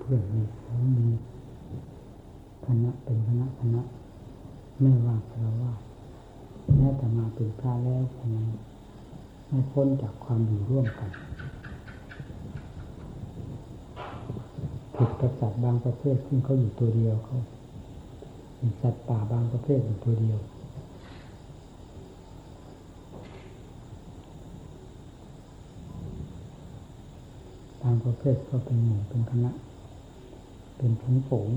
เพื่อนมีเขามีคณะเป็นคณะคณะไม่ว่าคารวะแม้แต่มาเป็นพระแล้วคณะไม่พ้นจากความอยู่ร่วมกันผิดกับสัตว์บางประเภทซึ่งเขาอยู่ตัวเดียวเขาสัตว์ป่าบางประเภทอยู่ตัวเดียวบางประเภทก็เป็นหมู่เป็นคณะ เป็นผงฝูง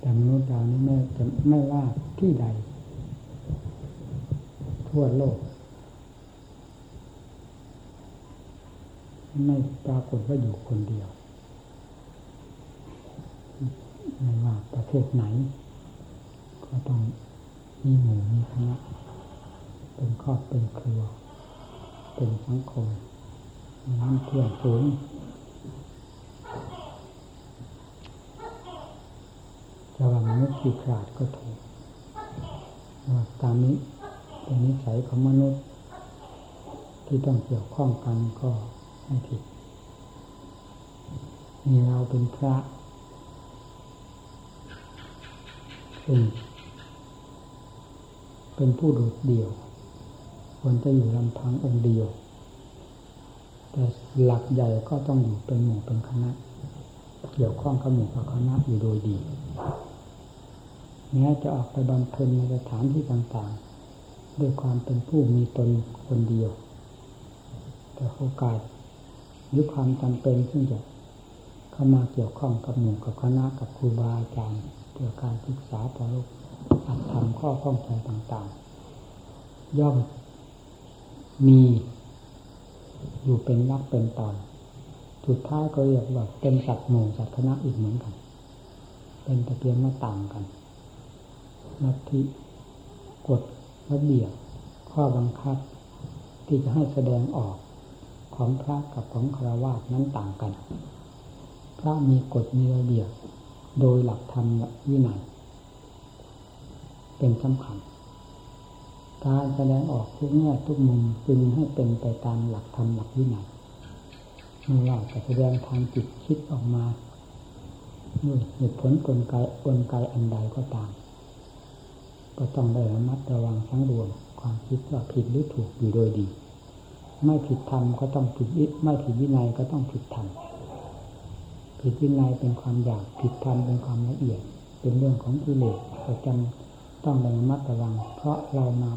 แต่มนุษย์เรานี่ไม่จะไม่ว่าที่ใด ทั่วโลก ไม่ปรากฏว่าอยู่คนเดียว ไม่ว่าประเทศไหน ก็ต้องมีหมู่มีคณะเป็นครอบเป็นครัว เป็นสังคมน้ำเพื่อนฝูง จะว่ามนุษย์ขี้ขาดก็ถูกตามนี้เป็นนิสัยของมนุษย์ ที่ต้องเกี่ยวข้องกันก็ไม่ผิดมีเราเป็นพระเป็นเป็นผู้โดดเดี่ยวควรจะอยู่ลำพังองค์เดียว แต่หลักใหญ่ก็ต้องอยู่เป็นหมู่เป็นคณะ เกี่ยวข้องกับหมู่กับคณะอยู่โดยดี แม้จะออกไปบำเพ็ญในสถานที่ต่างๆ ด้วยความเป็นผู้มีตนคนเดียว แต่โอกาสหรือความจำเป็นซึ่งจะเข้ามาเกี่ยวข้องกับหมู่กับคณะกับครูบาอาจารย์เกี่ยวกับการศึกษาต่อโลกอัดทำข้อข้องใจต่างๆ ย่อมมีอยู่เป็นรักเป็นตอน สุดท้ายก็เรียกว่าเป็นสัตว์หมู่สัตว์คณะอีกเหมือนกัน เป็นตะเกียงหน้าต่างกัน นัทิกฎระเบียบข้อบังคับ ที่จะให้แสดงออกของพระกับของครารวะนั้นต่างกัน พระมีกฎมีระเบียบโดยหลักธรรมวินัยเป็นสำคัญ การแสดงออกทุกแง่ทุกมุมจึงให้เป็นไปตามหลักธรรมหลักวินัยไม่ว่าจะแสดงทางจิตคิดออกมาด้วยเหตุผลกลไกกลไกอันใดก็ตาม ก็ต้องได้ระมัดระวังทั้งรวมความคิดว่าผิดหรือถูกอยู่โดยดี ไม่ผิดธรรมก็ต้องผิดอิไม่ผิดวินัยก็ต้องผิดธรรมผิดวินัยเป็นความอยากผิดธรรมเป็นความละเอียด เป็นเรื่องของกิเลสประจำต้องระมัดระวัง เพราะเรามา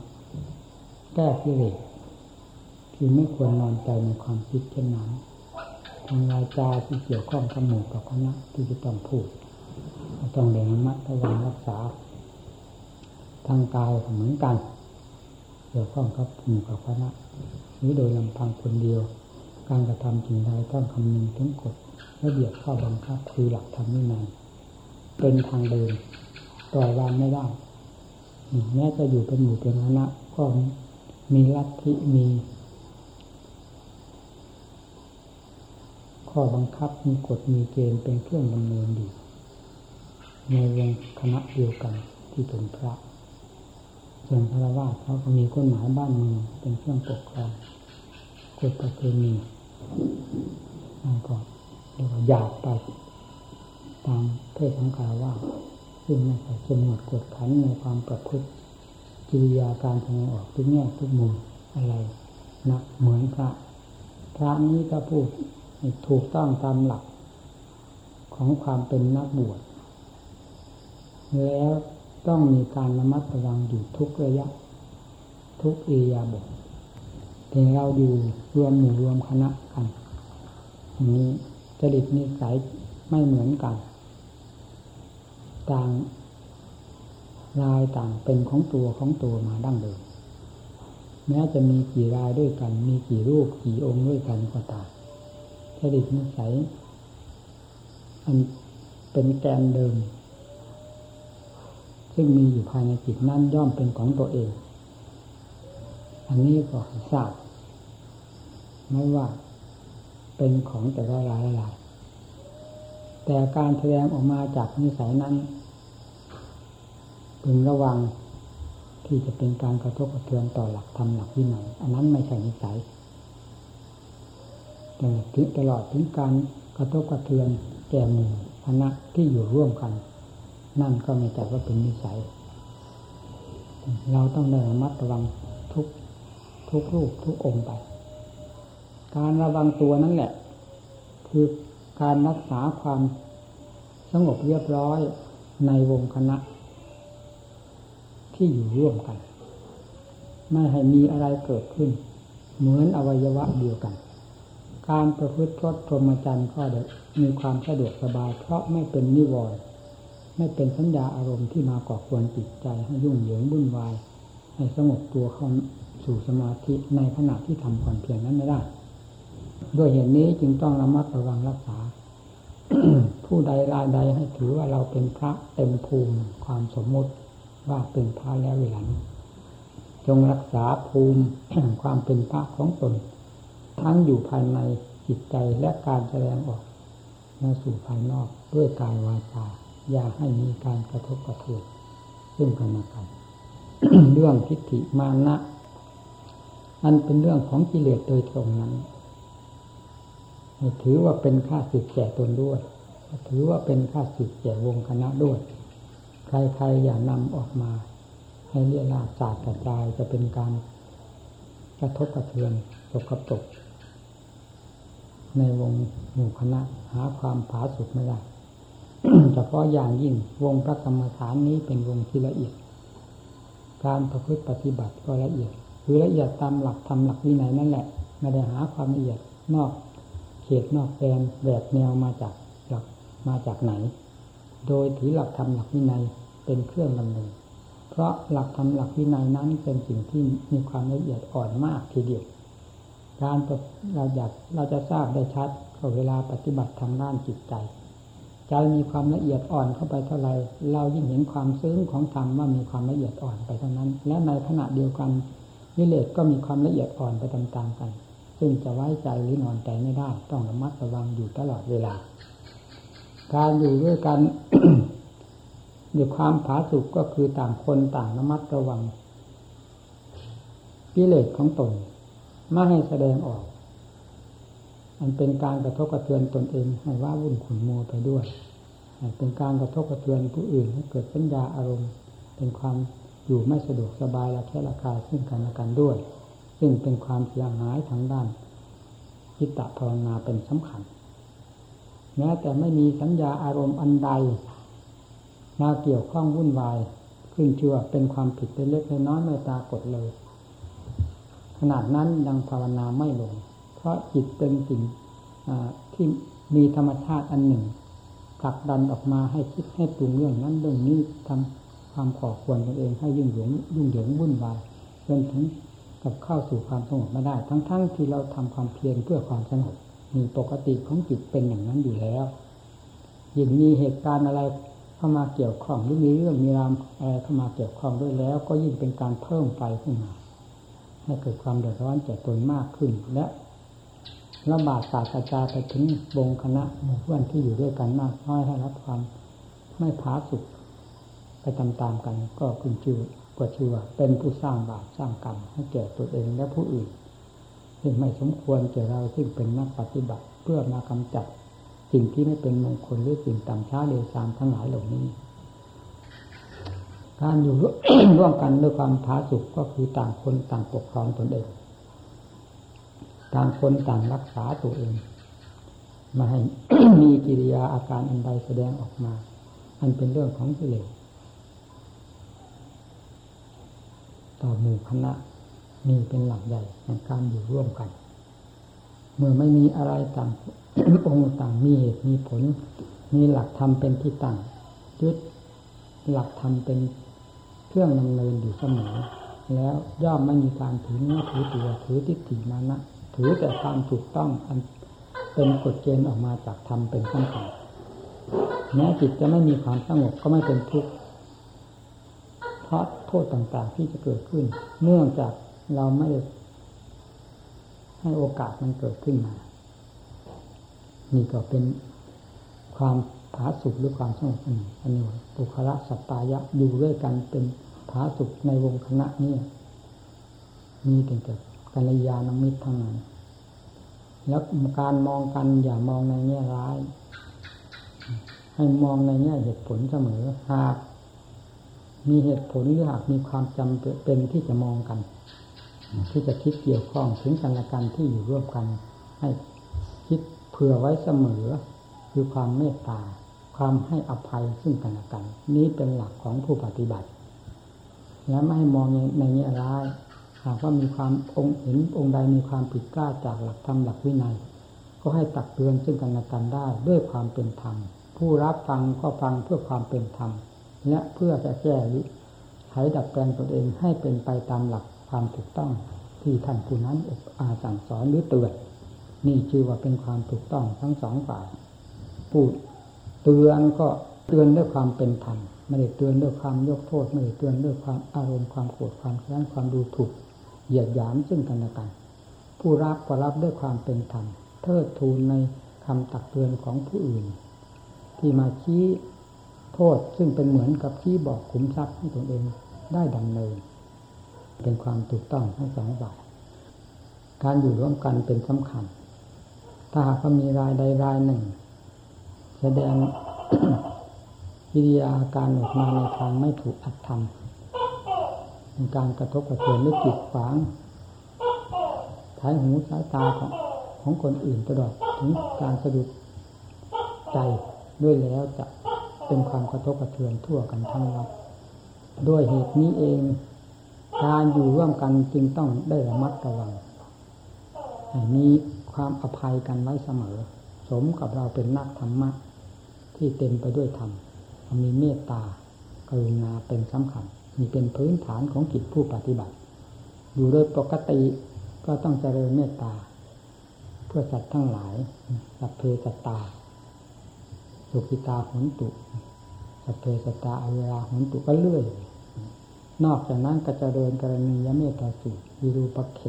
แก้กิเลสคือไม่ควรนอนใจในความคิดเช่นนั้นทางวาจาที่เกี่ยวข้องกับหมู่กับคณะที่จะต้องพูดต้องเรียนมัดระวังรักษา ทางกายเหมือนกันเกี่ยวข้องกับหมู่กับคณะหรือโดยลำพังคนเดียว การกระทำสิ่งใดต้องคำนึงถึงกฎระเบียบข้อบังคับคือหลักธรรมนินัยเป็นทางเดินปล่อยวางไม่ได้แม้จะอยู่เป็นหมู่เป็นคณะก็มีลัทธิมีข้อบังคับมีกฎมีเกณฑ์เป็นเครื่องดำเนินดีในวงคณะเดียวกันที่เป็นพระ ส่วนพระวาเขาก็มีกฎหมายบ้านเมืองเป็นเครื่องปกครองกฎประเพณีนั่นก็เรียกว่าหยาบไป ตามเพศของคารวะซึ่งไม่ใส่สมวดกดขันในความประพฤติกิริยาการแสดงออกทุกแง่ทุกมุมอะไรนะเหมือนพระพระนี้ก็พูดถูกต้องตามหลักของความเป็นนักบวชแล้ว ต้องมีการระมัดระวังอยู่ทุกระยะ ทุกเอียาบทแต่เราอยู่รวมหมู่รวมคณะกันนี้จริตนิสัยไม่เหมือนกัน ต่างรายต่างเป็นของตัวของตัวมาดั้งเดิมแม้จะมีกี่รายด้วยกัน มีกี่รูปกี่องค์ด้วยกันก็ตามจริตนิสัยอันเป็นแกนเดิม ซึ่งมีอยู่ภายในจิตนั่นย่อมเป็นของตัวเอง อันนี้ก็ทราบไม่ว่าเป็นของแต่ละรายละายแต่การแสดงออกมาจากนิสัยนั้นพึงระวังที่จะเป็นการกระทบกระเทือนต่อหลักธรรมหลักวินัยอันนั้นไม่ใช่นิสัยแต่ถึงตลอดถึงการกระทบกระเทือนแก่หมู่คณะที่อยู่ร่วมกัน นั่นก็ไม่จัดว่าเป็นนิสัย เราต้องได้ระมัดระวังทุกทุกรูปทุกองค์ไป การระวังตัวนั่นแหละ คือการรักษาความสงบเรียบร้อยในวงคณะ ที่อยู่ร่วมกัน ไม่ให้มีอะไรเกิดขึ้น เหมือนอวัยวะเดียวกัน การประพฤติพรตพรหมจรรย์ก็มีความสะดวกสบาย เพราะไม่เป็นนิวรณ์ ไม่เป็นสัญญาอารมณ์ที่มาก่อควรจิตใจให้ยุ่งเหยิงวุ่นวาย ให้สงบตัวเข้าสู่สมาธิในขณะที่ทำความเพียรนั้นไม่ได้ ด้วยเหตุนี้จึงต้องระมัดระวังรักษา ผู้ใดรายใดให้ถือว่าเราเป็นพระเต็มภูมิความสมมติว่าเป็นพระแล้วเวลานี้จงรักษาภูมิแห่งความเป็นพระของตน ทั้งอยู่ภายในจิตใจและการแสดงออกมาสู่ภายนอกด้วยกายวาจา อย่าให้มีการกระทบกระเทือนซึ่งกันและกันเรื่องทิฏฐิมานะอันเป็นเรื่องของกิเลสโดยตรงนั้นถือว่าเป็นค่าสึกแก่ตนด้วย ถือว่าเป็นค่าสึกแก่วงคณะด้วย ใครๆอย่านำออกมา ให้เรียราศาสตร์กระจายจะเป็นการกระทบกระเทือนตกกระตก ในวงหมู่คณะหาความผาสุกไม่ได้ เฉพาะอย่างยิ่งวงพระกรรมฐานนี้เป็นวงที่ละเอียด การประพฤติปฏิบัติก็ละเอียด คือละเอียดตามหลักธรรมหลักวินัยนั่นแหละไม่ได้หาความละเอียดนอกเขตนอกแดนแบบแนวมาจากหลักมาจากไหน โดยถือหลักธรรมหลักวินัยเป็นเครื่องดำเนินเพราะหลักธรรมหลักวินัยนั้นเป็นสิ่งที่มีความละเอียดอ่อนมากทีเดียวการเราอยากเราจะทราบได้ชัดก็เวลาปฏิบัติทางด้านจิตใจ ใจมีความละเอียดอ่อนเข้าไปเท่าไรเรายิ่งเห็นความซึ้งของธรรมว่ามีความละเอียดอ่อนไปเท่านั้น และในขณะเดียวกันวิเลศก็มีความละเอียดอ่อนไปตามๆกัน ซึ่งจะไว้ใจหรือนอนใจไม่ได้ ต้องระมัดระวังอยู่ตลอดเวลา การอยู่ด้วยกันด้วยความผาสุกก็คือต่างคนต่างระมัดระวังวิเลศของตนไม่ให้แสดงออก มันเป็นการกระทบกระเทือนตนเองให้ว่าวุ่นขุนมัวไปด้วยเป็นการกระทบกระเทือนผู้อื่นให้เกิดสัญญาอารมณ์ เป็นความอยู่ไม่สะดวกสบายและแค่ราคาซึ่งกันและกันด้วย ซึ่งเป็นความเสียหายทางด้านจิตตภาวนาเป็นสำคัญแม้แต่ไม่มีสัญญาอารมณ์อันใดมาเกี่ยวข้องวุ่นวายขึ้นเชื่อเป็นความผิดเป็นเล็กน้อยไม่ตากดเลย ขนาดนั้นยังภาวนาไม่ลง เพราะจิตเป็นสิ่งที่มีธรรมชาติอันหนึ่งผลักดันออกมาให้คิดให้ปรุงเรื่องนั้นเรื่องนี้ทำความขอควรตัวเองให้ยุ่งเหยิงยุ่งเหยิงวุ่นวายจนถึงกับเข้าสู่ความสงบไม่ได้ ทั้งๆทที่เราทำความเพียรเพื่อความสงบมีปกติของจิตเป็นอย่างนั้นอยู่แล้วยิ่งมีเหตุการณ์อะไรเข้ามาเกี่ยวข้องหรือมีเรื่องมีรามอะไรเข้ามาเกี่ยวข้องด้วยแล้ว ก็ยิ่งเป็นการเพิ่มไฟขึ้นมา ให้เกิดความเดือดร้อนแก่ตนมากขึ้น และ ระบาดศาสตราจารย์ไปถึงวงคณะหมู่เพื่อนที่อยู่ด้วยกันมากน้อยให้รับความไม่ผาสุกไปตามๆกัน ก็คุณชื่อก็ชื่อว่าเป็นผู้สร้างบาปสร้างกรรมให้แก่ตัวเองและผู้อื่นซึ่งไม่สมควรแก่เราซึ่งเป็นนักปฏิบัติเพื่อมากำจัดสิ่งที่ไม่เป็นมงคลหรือสิ่งต่ำช้าเร็วซามทั้งหลายเหล่านี้ การอยู่ร่วมกันด้วยความผาสุกก็คือต่างคนต่างปกครองตนเอง ต่างคนต่างรักษาตัวเองมาให้มีกิริยาอาการอันใดแสดงออกมา อันเป็นเรื่องของกิเลสต่อหมู่คณะมีเป็นหลักใหญ่ในการอยู่ร่วมกัน เมื่อไม่มีอะไรต่างองค์ต่างมีเหตุมีผล มีหลักธรรมเป็นที่ตั้งยึดหลักธรรมเป็นเครื่องดำเนินอยู่เสมอแล้วย่อมไม่มีการถือเนื้อถือตัวถือทิฏฐิมานะ ถือแต่ความถูกต้องอันเป็นกฎเกณฑ์ออกมาจากธรรมเป็นขั้นตอนแม้จิตจะไม่มีความสงบก็ไม่เป็นทุกข์เพราะโทษต่างๆที่จะเกิดขึ้น เนื่องจากเราไม่ให้โอกาสมันเกิดขึ้นมา นี่ก็เป็นความผาสุกหรือความสงบอันหนึ่งอันนี้ปุคละสัตตายะอยู่ด้วยกันเป็นผาสุกในวงคณะนี้มีแต่กัลยาณมิตรทั้งนั้น แล้วการมองกันอย่ามองในแง่ร้าย ให้มองในแง่เหตุผลเสมอหากมีเหตุผลหรือหากมีความจำเป็นที่จะมองกัน ที่จะคิดเกี่ยวข้องถึงกันและกันที่อยู่ร่วมกัน ให้คิดเผื่อไว้เสมอ คือความเมตตา ความให้อภัยซึ่งกันและกัน นี้เป็นหลักของผู้ปฏิบัติ และไม่ให้มองในแง่ร้าย หากว่ามีความองค์เห็นองค์ใดมีความผิดพลาดจากหลักธรรมหลักวินัย ก็ให้ตักเตือนซึ่งกันและกันได้ด้วยความเป็นธรรม ผู้รับฟังก็ฟังเพื่อความเป็นธรรมและเพื่อจะแก้ไขดัดแปลงตนเองให้เป็นไปตามหลักความถูกต้องที่ท่านผู้นั้นอบอาสั่งสอนหรือเตือนนี่ชื่อว่าเป็นความถูกต้องทั้งสองฝ่ายผู้เตือนก็เตือนด้วยความเป็นธรรมไม่ได้เตือนด้วยความยกโทษไม่ได้เตือนด้วยความอารมณ์ความโกรธความแค้นความดูถูก เหยียดหยามซึ่งกันและกัน ผู้รับก็รับด้วยความเป็นธรรมเทิดทูนในคำตักเตือนของผู้อื่น ที่มาชี้โทษซึ่งเป็นเหมือนกับชี้บอกขุมทรัพย์ให้ตนเองได้ดำเนิน เป็นความถูกต้องทั้งสองฝ่ายการอยู่ร่วมกันเป็นสำคัญ ถ้าหากว่ามีรายใดรายหนึ่ง แสดงกิริยาการออกมาในทางไม่ถูกอัตธรรม เป็นการกระทบกระเทือนหรือจิตขวางท้ายหูสายตาของของคนอื่นตลอดถึงการสะดุดใจด้วยแล้วจะเป็นความกระทบกระเทือนทั่วกันทั้งวัดด้วยเหตุนี้เองการอยู่ร่วมกันจึงต้องได้ระมัดระวังมีความอภัยกันไว้เสมอ สมกับเราเป็นนักธรรมะที่เต็มไปด้วยธรรมมีเมตตากรุณาเป็นสำคัญ มีเป็นพื้นฐานของจิตผู้ปฏิบัติ อยู่โดยปกติก็ต้องเจริญเมตตา เพื่อสัตว์ทั้งหลายสัพเพสัตตา สุขิตาหุนตุสัพเพสัตตาอเวลาหุนตุก็เลื่อย นอกจากนั้นก็เจริญกรณียเมตตาสูตรวิรูปเข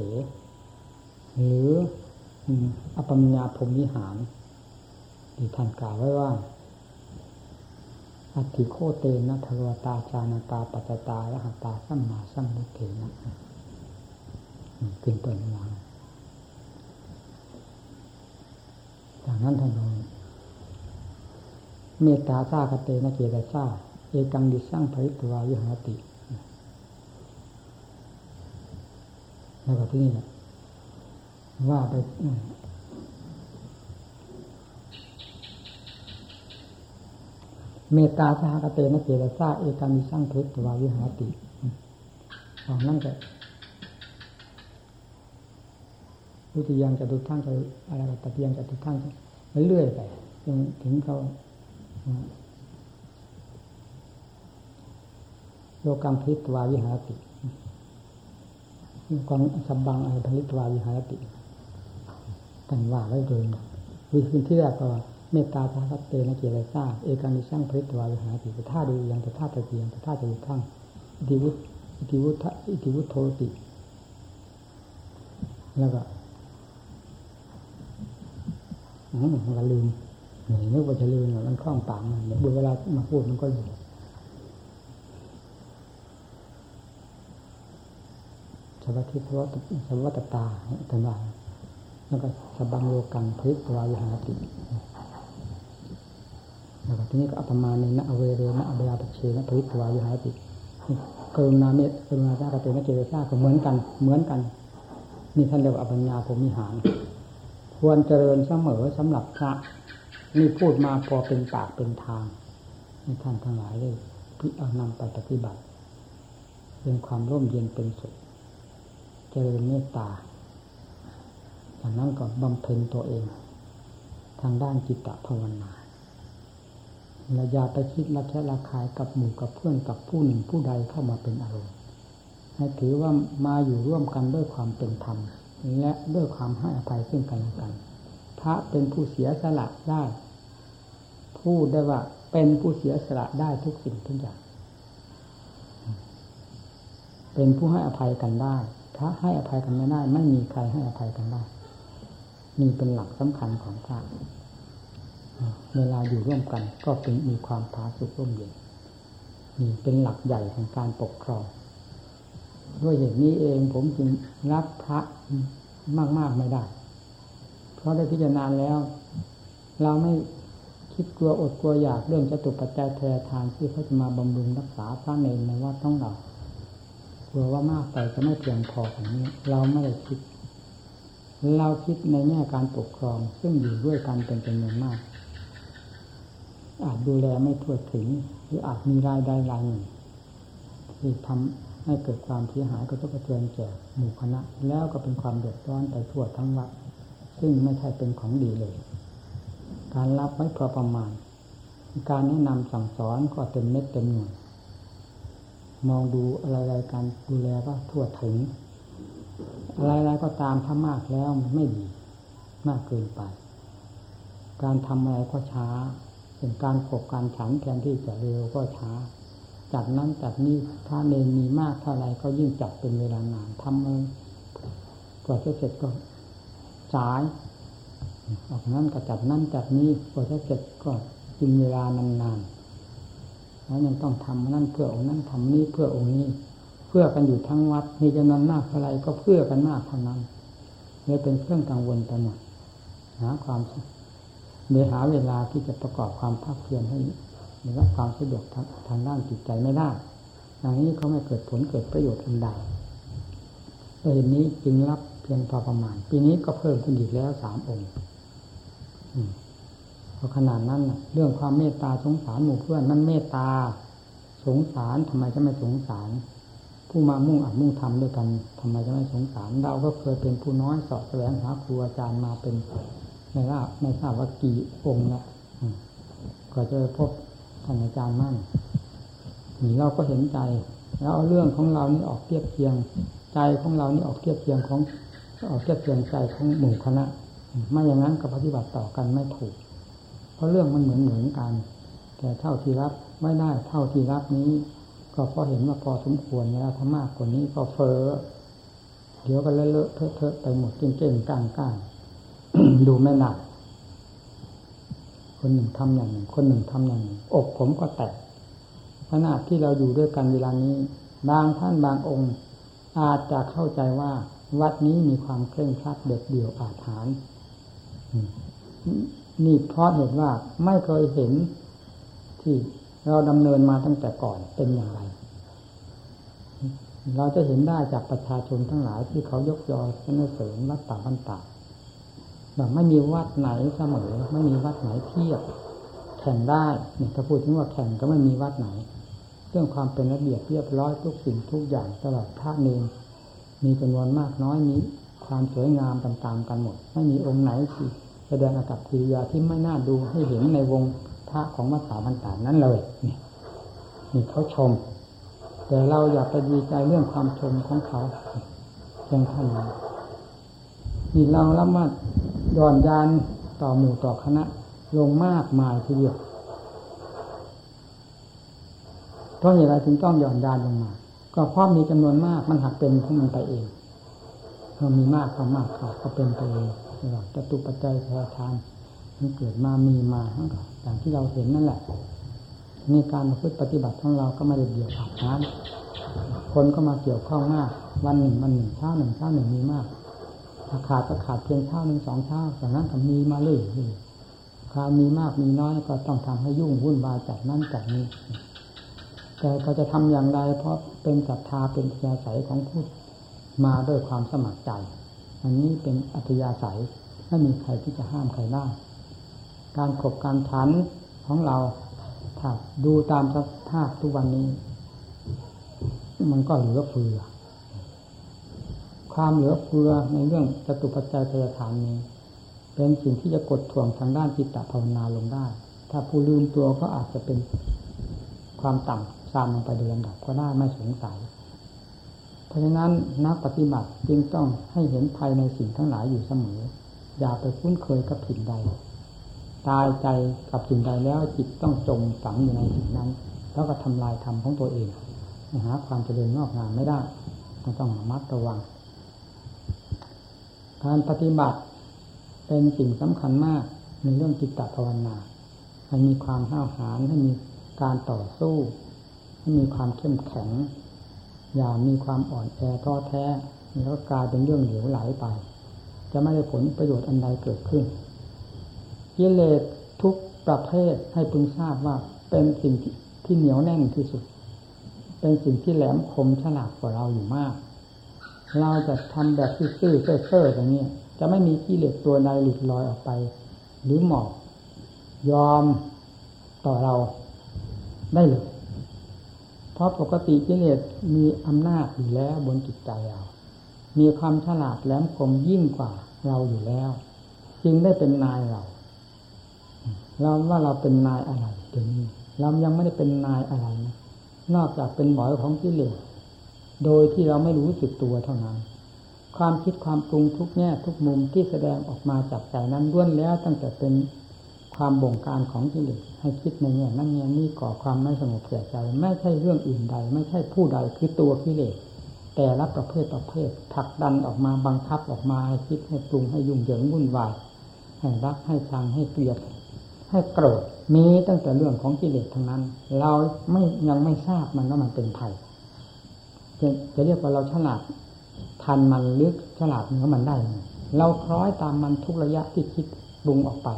หรืออปัญญาพรมวิหารที่ท่านกล่าวไว้ว่า อัติโคเตนะทรวตาชานาตาปัจตาละหตาสัมมาสัมมุทเถนะเป็นเปิดวางจากนั้นท่านบอกเมตตาซาคเตนะเจตซาเอกังดิสร้างภริตวาวิหาติแล้วก็ที่นี่ว่าไป เมตตาสหกเตนะเจรซาเอกามิสร้างเพชรวาวิหาติออกนั่นก็รุติยังจะดูทั้งจะอะไรก็ตะเพียงจะดูทั้งเรื่อยไปจนถึงเขาโลกังพิตวาวิหารติกองสับบังอะไรพิตวาวิหารติตั้งว่าไว้โดยวิธีที่แรกก็ เมตตาทาคัตเตนะเจริญาเอกานิสร้างพริตวาวิหาติท่าดูยังแต่ท่าตะเกียงแต่ท่าจะอยู่ข้างอิติวุฒอิติวุฒอิติวุฒโทติ แล้วก็อืมมันลืมหนนึกว่าจะลืมมันคล่องปากมันเวลามาพูดมันก็อยู่สวัสดิสวัสสวัตตาต่าแล้วก็สบังโลกังพริตวาวิหาติ ทีนี้ก็อัปมาในนะอเวเรนะอเบยาปเชนะภิกวาวิหารติกรุณาเมตกรุณาซากเตนะเจริญาก็เหมือนกัน เหมือนกัน นี่ท่านเรียกว่าอปัญญาผมมีหารควรเจริญเสมอสำหรับพระนี่พูดมาพอเป็นปากเป็นทางให้ท่านทั้งหลายเลยพิเอานำไปปฏิบัติ เป็นความร่มเย็นเป็นสุขเจริญเมตตาจากนั้นก็บำเพ็ญตัวเอง ทางด้านจิตตภาวนา เราอย่าไปคิดละแคะละคายกับหมู่กับเพื่อนกับผู้หนึ่งผู้ใดเข้ามาเป็นอารมณ์ให้ถือว่ามาอยู่ร่วมกันด้วยความเป็นธรรมและด้วยความให้อภัยซึ่งกันและกัน พระเป็นผู้เสียสละได้พูดได้ว่าเป็นผู้เสียสละได้ทุกสิ่งทุกอย่าง เป็นผู้ให้อภัยกันได้ถ้าให้อภัยกันไม่ได้ ไม่มีใครให้อภัยกันได้นี่เป็นหลักสำคัญของพระ เวลาอยู่ร่วมกัน ก็เป็นมีความผาสุกร่มเย็นนี่เป็นหลักใหญ่ของการปกครอง ด้วยเหตุนี้เองผมจึงรับพระมาก ๆ ไม่ได้เพเพราะได้พิจารณาแล้ว เราไม่คิดกลัวอดกลัวอยากเรื่องจะตุปัจจัยแทนทานที่เขาจะมาบำรุงรักษาพระเนรในวัดต้องเรากลัวว่ามากไปจะไม่เพียงพอของนี้ เราไม่ได้คิด เราคิดในแง่การปกครอง ซึ่งอยู่ด้วยกันเป็นจำนวนมาก อาจดูแลไม่ทั่วถึง หรืออาจมีรายได้รายหนึ่งที่ทำให้เกิดความเสียหายก็ต้องกระเทือนแก่หมู่คณะ แล้วก็เป็นความเดือดร้อนไปทั่วทั้งวัดซึ่งไม่ใช่เป็นของดีเลย การรับไว้พอประมาณ การแนะนำสั่งสอนก็เต็มเม็ดเต็มหน่วยมองดูอะไรๆการดูแลก็ทั่วถึง อะไรๆก็ตามถ้ามากแล้วมันไม่ดี มากเกินไป การทำอะไรก็ช้า เป็นการขบการฉันแทนที่จะเร็วก็ช้าจากนั้นจากนี้ถ้าเนนมีมากเท่าไรก็ยิ่งจับเป็นเวลานานทำเองกว่าจะเสร็จก็สายออกนั้นก็จัดนั้นจัดนี้กว่าจะเสร็จก็กินเวลานานๆแล้วยังต้องทำนั่นเพื่อองค์นั้นทำนี้เพื่อองค์นี้ เพื่อกันอยู่ทั้งวัด มีจำนวนมากเท่าไรก็เพื่อกันมากเท่านั้นเลยเป็นเครื่องกังวลไปหมดหาความ เดี๋ยหาเวลาที่จะประกอบความภาคเพียรให้ได้รับความสะดวกทางด้านจิตใจไม่ได้อย่างนี้เขาไม่เกิดผลเกิดประโยชน์อันใดโดยนี้จึงรับเพียงพอประมาณ ปีนี้ก็เพิ่มขึ้นอีกแล้วสามองค์พราะขนาดนั้นเรื่องความเมตตาสงสารหมู่เพื่อนนั่นเมตตาสงสารทำไมจะไม่สงสาร ผู้มามุ่งอัดมุ่งทำด้วยกันทำไมจะไม่สงสาร เราก็เคยเป็นผู้น้อยสอบแสวงหาครูอาจารย์มาเป็น ไม่ทราบไม่ทราบว่ากี่องค์นะก็จะพบท่านอาจารย์มั่นนี่เราก็เห็นใจ แล้วเอาเรื่องของเรานี่ออกเทียบเทียง ใจของเรานี่ออกเทียบเทียงของออกเทียบเทียงใจของหมู่คณะไม่อย่างนั้นก็ปฏิบัติต่อกันไม่ถูก เพราะเรื่องมันเหมือนเหมือนกัน แต่เท่าที่รับไม่ได้เท่าที่รับนี้ ก็พอเห็นว่าพอสมควรเวลามากกว่านี้ก็เฟอ้อเดี๋ยวก็เลอะเทอะเทอะไปหมดเก่งๆก้างๆ ดูไม่หนักคนหนึ่งทำอย่างหนึ่ง คนหนึ่งทำอย่างหนึ่งอกผมก็แตกขณะที่เราอยู่ด้วยกันเวลานี้ บางท่านบางองค์ อาจจะเข้าใจว่า วัดนี้มีความเคร่งครัดเด็ดเดี่ยวอาถรรพ์นี่เพราะเหตุว่าไม่เคยเห็นที่เราดำเนินมาตั้งแต่ก่อนเป็นอย่างไร เราจะเห็นได้จากประชาชนทั้งหลายที่เขายกยอสนเสริมวัดต่างบันตา แบบไม่มีวัดไหนเสมอ ไม่มีวัดไหนเทียบแข่งได้เนี่ยถ้าพูดถึงว่าแข่งก็ไม่มีวัดไหน เรื่องความเป็นระเบียบเรียบร้อยทุกสิ่งทุกอย่างตลอดภาคเนรมีจำนวนมากน้อยนี้ความสวยงามตามๆกันหมด ไม่มีองค์ไหนที่แสดงอากับกิริยาที่ไม่น่าดูให้เห็นในวงพระของมัสสาพันตานั้นเลยนี่นี่เขาชม แต่เราอยากไปดีใจเรื่องความชมของเขาเพียงเท่านั้นนี่เราละมา ย่อนยานต่อหมู่ต่อคณะ ลงมากมายทีเดียวเพราะเหตุไรถึงต้องย่อนยานลงมา ก็เพราะมีจำนวนมากมันหักเป็นของมันไปเองเมื่อมีมากก็มากขาดก็เป็นไปเองจะตุปัจจัยแทนทานมันเกิดมามีมาอย่างที่เราเห็นนั่นแหละนี่การประพฤติปฏิบัติของเราก็ไม่ได้เดี่ยวขาดน้ำคนก็มาเกี่ยวข้องมาก วันหนึ่งวันหนึ่งเช้าหนึ่งเช้าหนึ่งมีมาก ถ้าขาดก็ขาดเพียงเท่าหนึ่งสองเท่าจากนั้นก็มีมาเรื่อยๆขาดมีมากมีน้อยก็ต้องทำให้ยุ่งวุ่นวายจากนั้นจากนี้ แต่ก็จะทำอย่างไร เพราะเป็นศรัทธาเป็นอัธยาศัยของผู้มาด้วยความสมัครใจ อันนี้เป็นอัธยาศัยไม่มีใครที่จะห้ามใครได้การขบการฉันของเราถ้าดูตามสภาพทุกวันนี้ มันก็เหลือเฟือ ความเหลือเฟือในเรื่องจตุปัจจัยพยาฐานนี้ เป็นสิ่งที่จะกดถ่วงทางด้านจิตตภาวนาลงได้ ถ้าผู้ลืมตัวก็อาจจะเป็นความต่ำซามลงไปโดยลำดับก็ได้ไม่สงสัย เพราะฉะนั้นนักปฏิบัติจึงต้องให้เห็นภัยในสิ่งทั้งหลายอยู่เสมอ อย่าไปคุ้นเคยกับผิดใด ตายใจกับสิ่งใดแล้วจิตต้องจมฝังอยู่ในสิ่งนั้น แล้วก็ทำลายธรรมของตัวเองหาความเจริญงอกงามไม่ได้ต้องระมัดระวัง การปฏิบัติเป็นสิ่งสำคัญมากในเรื่องจิตตภาวนาให้มีความห้าวหาญให้มีการต่อสู้ ให้มีความเข้มแข็ง อย่ามีความอ่อนแอท้อแท้แล้วกลายเป็นเรื่องเหลวไหลไป จะไม่ได้ผลประโยชน์อันใดเกิดขึ้นกิเลสทุกประเภทให้พึงทราบว่าเป็นสิ่งที่เหนียวแน่นที่สุด เป็นสิ่งที่แหลมคมฉลาดกว่าเราอยู่มาก เราจะทำแบบซื่อๆเซ่อๆอย่างนี้ จะไม่มีกิเลสตัวใดหลุดลอยออกไป หรือหมอบยอมต่อเราได้เลย เพราะปกติกิเลสมีอำนาจอยู่แล้วบนจิตใจเรา มีความฉลาดแหลมคมยิ่งกว่าเราอยู่แล้ว จึงได้เป็นนายเรา เราว่าเราเป็นนายอะไรเดี๋ยวนี้เรายังไม่ได้เป็นนายอะไรนะนอกจากเป็นหมอยของกิเลส โดยที่เราไม่รู้สึกตัวเท่านั้น ความคิดความปรุงทุกแง่ทุกมุมที่แสดงออกมาจากใจนั้นล้วนแล้วตั้งแต่เป็นความบงการของกิเลสให้คิดในแง่นั้นแง่นี้ก่อความไม่สงบแก่ใจ ไม่ใช่เรื่องอื่นใด ไม่ใช่ผู้ใดคือตัวกิเลสแต่ละประเภทประเภทผลักดันออกมาบังคับออกมาให้คิดให้ปรุงให้ยุ่งเหยิงวุ่นวายให้รักให้ชังให้เกลียด ให้โกรธมีตั้งแต่เรื่องของกิเลสทั้งนั้น เราไม่ยังไม่ทราบมันว่ามันเป็นภัย จะเรียกว่าเราฉลาดทันมันลึกฉลาดเหนือมันได้ เราคล้อยตามมันทุกระยะที่คิดปรุงออกไป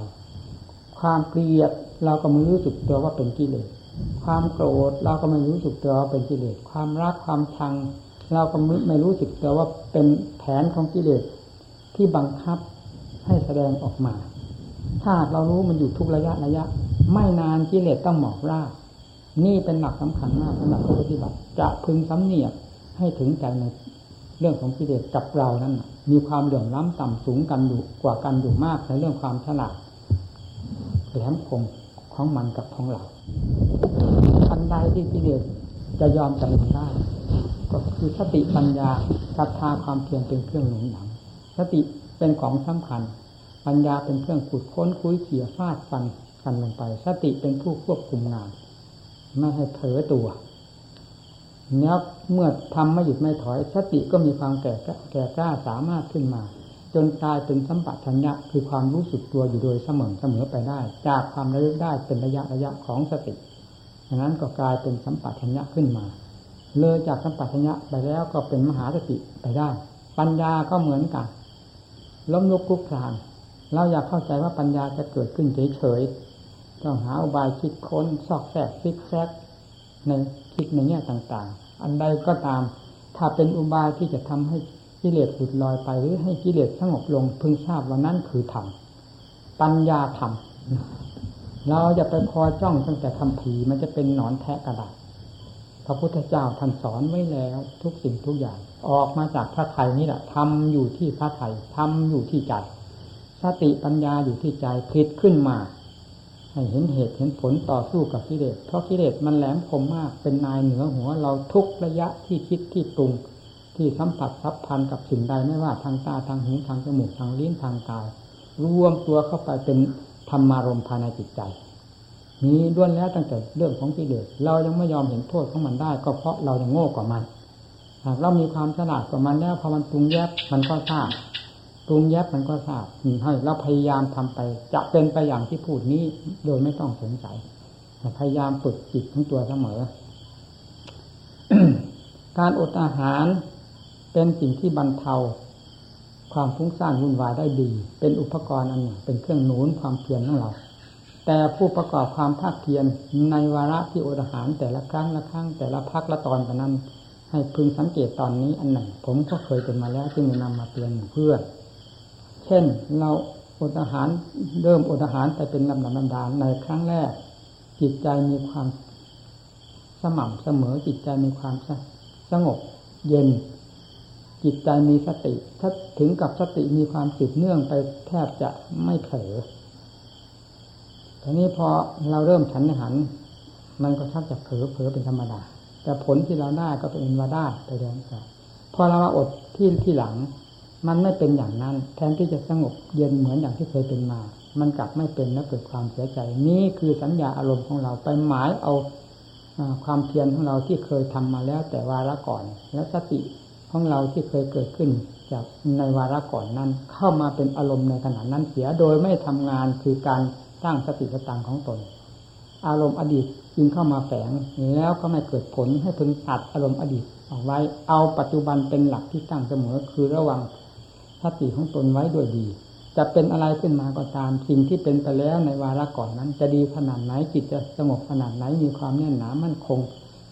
ความเกลียดเราก็ไม่รู้สึกตัวว่าเป็นกิเลส ความโกรธเราก็ไม่รู้สึกตัวว่าเป็นกิเลส ความรักความชัง เราก็ไม่รู้สึกตัวว่าเป็นแผนของกิเลสที่บังคับให้แสดงออกมา ถ้าเรารู้มันอยู่ทุกระยะระยะ ไม่นานกิเลสต้องหมอกรานี่เป็นหลักสำคัญมากสำหรับผู้ปฏิบัติ จะพึงสำเนียก ให้ถึงใจในเรื่องของกิเลสกับเรานั้น มีความเหลื่อมล้ำต่ำสูงกันอยู่กว่ากันอยู่มากในเรื่องความฉลาดแหลมคมของมันกับของเราทันใดที่กิเลสจะยอมจำนนได้ ก็คือสติปัญญาศรัทธาความเพียรเป็นเครื่องหนุนหลัง สติเป็นของสำคัญ ปัญญาเป็นเครื่องขุดค้นคุยเขี่ยฟาดฟันกันลงไป สติเป็นผู้ควบคุมงาน ไม่ให้เผลอตัว เนี้ยเมื่อทำไม่หยุดไม่ถอย สติก็มีความแก่แก่กล้าสามารถขึ้นมา จนกลายเป็นสัมปชัญญะคือความรู้สึกตัวอยู่โดยเสมอเสมอไปได้ จากความระลึกได้เป็นระยะระยะของสติดังนั้นก็กลายเป็นสัมปชัญญะขึ้นมา เลยจากสัมปชัญญะไปแล้วก็เป็นมหาสติไปได้ ปัญญาก็เหมือนกันล้มลุกคลุกคลานเราอยากเข้าใจว่าปัญญาจะเกิดขึ้นเฉยๆต้องหาอุบายคิดค้นซอกแซกซิกแซกใน คิดในแง่ต่างๆ อันใดก็ตาม ถ้าเป็นอุบายที่จะทำให้กิเลสหลุดลอยไปหรือให้กิเลสสงบลงพึงทราบว่านั่นคือธรรมปัญญาธรรมเราจะไปคอจ้องตั้งแต่คำผีมันจะเป็นหนอนแทะกระดาษพระพุทธเจ้าท่านสอนไว้แล้ว ทุกสิ่งทุกอย่าง ออกมาจากพระไทยนี่แหละทำอยู่ที่พระไทยทำอยู่ที่ใจสติปัญญาอยู่ที่ใจพลิดขึ้นมา ให้เห็นเหตุเห็นผลต่อสู้กับกิเลสเพราะกิเลสมันแหลมคมมากเป็นนายเหนือหัวเราทุกระยะที่คิดที่ปรุงที่สัมผัสสับพันกับสิ่งใดไม่ว่าทางตาทางหูทางจมูกทางลิ้นทางกาย รวมตัวเข้าไปเป็นธรรมารมภายในจิตใจ นี้ด้วนแล้วตั้งแต่เรื่องของกิเลสเรายังไม่ยอมเห็นโทษของมันได้ ก็เพราะเรายังโง่กว่ามัน หากเรามีความฉลาดกว่ามันแล้วพอมันปรุงแยบมันก็ทราบ ปรุงแยบมันก็ทราบให้เราพยายามทำไป จะเป็นไปอย่างที่พูดนี้โดยไม่ต้องสงสัยพยายามฝึกจิตของตัวเสมอ การอดอาหารเป็นสิ่งที่บรรเทา ความฟุ้งซ่านวุ่นวายได้ดี เป็นอุปกรณ์อันหนึ่งเป็นเครื่องหนุนความเพียรของเรา แต่ผู้ประกอบความภาคเพียรในวาระที่อดอาหารแต่ละครั้งละครั้งแต่ละพักละตอนไปนั้นให้พึงสังเกตตอนนี้อันหนึ่งผมก็เคยเป็นมาแล้วจึงนำมาเตือนเพื่อน เช่นเราอดอาหารเริ่มอดอาหารไปเป็นลำดับลำดานในครั้งแรก จิตใจมีความสม่ำเสมอจิตใจมีความสงบเย็น จิตใจมีสติ ถ้าถึงกับสติมีความสืบเนื่องไปแทบจะไม่เผลอทีนี้พอเราเริ่มฉันหันมันก็ชักจะเผลอเผลอเป็นธรรมดา แต่ผลที่เราได้ก็เป็นว่าได้ไปเรื่อยๆพอเรามาอดที่ที่หลัง มันไม่เป็นอย่างนั้น แทนที่จะสงบเย็นเหมือนอย่างที่เคยเป็นมา มันกลับไม่เป็นแล้วเกิดความเสียใจ นี่คือสัญญาอารมณ์ของเราไปหมายเอาความเพียรของเราที่เคยทำมาแล้ว แต่วาระก่อน แล้วสติของเราที่เคยเกิดขึ้น จากในวาระก่อนนั้น เข้ามาเป็นอารมณ์ในขณะนั้นเสียโดยไม่ทำงานคือการสร้างสติสตังของตน อารมณ์อดีตจึงเข้ามาแฝงแล้วก็ไม่เกิดผลให้พึงตัดอารมณ์อดีตออกไว้ เอาปัจจุบันเป็นหลักที่ตั้งเสมอคือระวัง สติของตนไว้ด้วยดี จะเป็นอะไรขึ้นมาก็ตาม สิ่งที่เป็นไปแล้วในวาระก่อนนั้น จะดีขนาดไหนจิตจะสงบขนาดไหนมีความแน่นหนามั่นคง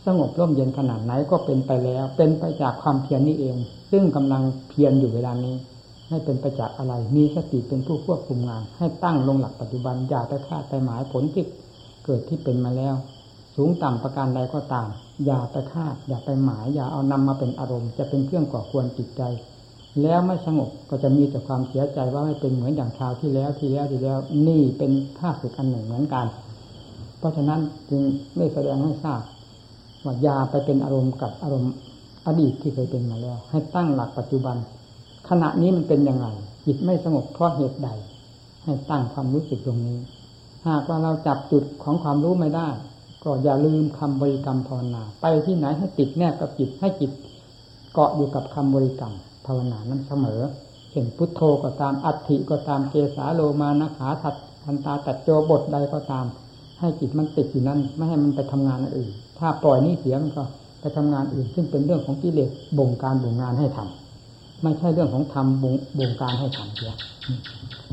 สงบร่มเย็นขนาดไหนก็เป็นไปแล้ว เป็นไปจากความเพียรนี่เอง ซึ่งกำลังเพียรอยู่เวลานี้ให้เป็นไปจากอะไร มีสติเป็นผู้ควบคุมงาน ให้ตั้งลงหลักปัจจุบันอย่าไปคาดไปหมายผลที่เกิดที่เป็นมาแล้ว สูงต่ำประการใดก็ตาม อย่าไปคาด อย่าไปหมาย อย่าเอานำมาเป็นอารมณ์ จะเป็นเครื่องก่อควรจิตใจ แล้วไม่สงบก็จะมีแต่ความเสียใจว่าไม่เป็นเหมือนอย่างคราวที่แล้วที่แล้วที่แล้ว นี่เป็นภาคสึกอันหนึ่งเหมือนกัน เพราะฉะนั้นจึงได้แสดงให้ทราบว่าอย่าไปเป็นอารมณ์กับอารมณ์อดีตที่เคยเป็นมาแล้ว ให้ตั้งหลักปัจจุบัน ขณะนี้มันเป็นยังไงจิตไม่สงบเพราะเหตุใด ให้ตั้งความรู้สึกตรงนี้ หากว่าเราจับจุดของความรู้ไม่ได้ ก็อย่าลืมคำบริกรรมภาวนา ไปที่ไหนให้ติดแนบกับจิตให้จิตเกาะอยู่กับคำบริกรรม ภาวนานั้นเสมอเช่นพุทโธก็ตามอัตถิก็ตามเกสาโลมานะขาทัดทันตาตัดโจบทใดก็ตาม ให้จิตมันติดอยู่นั้น ไม่ให้มันไปทำงานอื่น ถ้าปล่อยนี่เสียมันก็ไปทำงานอื่น ซึ่งเป็นเรื่องของกิเลสบ่งการบ่งงานให้ทำไม่ใช่เรื่องของธรรมบ่งการให้ทำเสีย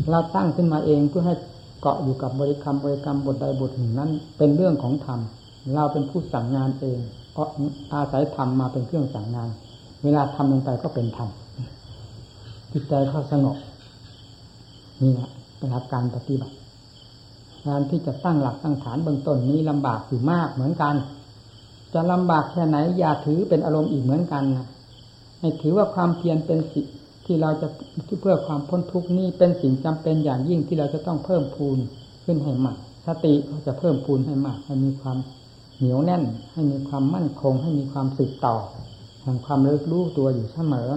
เราตั้งขึ้นมาเองเพื่อให้เกาะอยู่กับบริกรรมบริกรรมบทใดบทหนึ่งนั้น เป็นเรื่องของธรรมเราเป็นผู้สั่งงานเองเพราะอาศัยธรรมมาเป็นเครื่องสั่งงาน เวลาทำลงไปก็เป็นธรรมจิตใจเขาสงบนี่แหละเป็นหลักการปฏิบัติการที่จะตั้งหลักตั้งฐานเบื้องต้นนี้ลำบากอยู่มากเหมือนกัน จะลำบากแค่ไหนอย่าถือเป็นอารมณ์อีกเหมือนกันนะให้ถือว่าความเพียรเป็นสิ่งที่เราจะเพื่อความพ้นทุกข์นี้เป็นสิ่งจำเป็นอย่างยิ่งที่เราจะต้องเพิ่มพูนขึ้นให้มากสติก็จะเพิ่มพูนให้มากให้มีความเหนียวแน่น ให้มีความมั่นคง ให้มีความสืบต่อ แห่งความรู้รู้ตัวอยู่เสมอ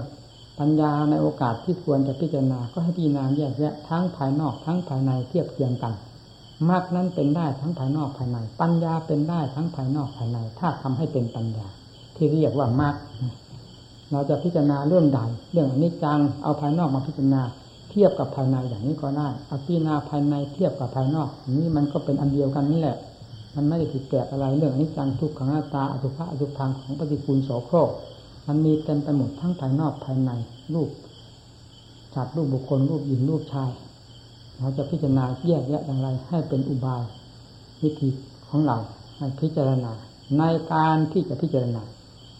ปัญญาในโอกาสที่ควรจะพิจารณาก็ให้พิจารณาแยกแยะทั้งภายนอกทั้งภายในเทียบเทียงกันมรรคนั้นเป็นได้ทั้งภายนอกภายใน ปัญญาเป็นได้ทั้งภายนอกภายใน ถ้าทำให้เป็นปัญญา ที่เรียกว่ามรรคเราจะพิจารณาเรื่องใดเรื่องอนิจจังเอาภายนอกมาพิจารณาเทียบกับภายในอย่างนี้ก็ได้เอาพิจารณาภายในเทียบกับภายนอก นี้มันก็เป็นอันเดียวกันนี่แหละ มันไม่ได้ผิดแปลกอะไรเรื่องอนิจจังทุกขังหน้าตาอสุภะอสุพังของปฏิกูลโสโครก มันมีเต็มไปหมดทั้งภายนอกภายในรูปจัดรูปบุคคลรูปหญิงรูปชาย เราจะพิจารณาแยกแยะอย่างไร ให้เป็นอุบายวิธีของเราให้พิจารณา ในการที่จะพิจารณา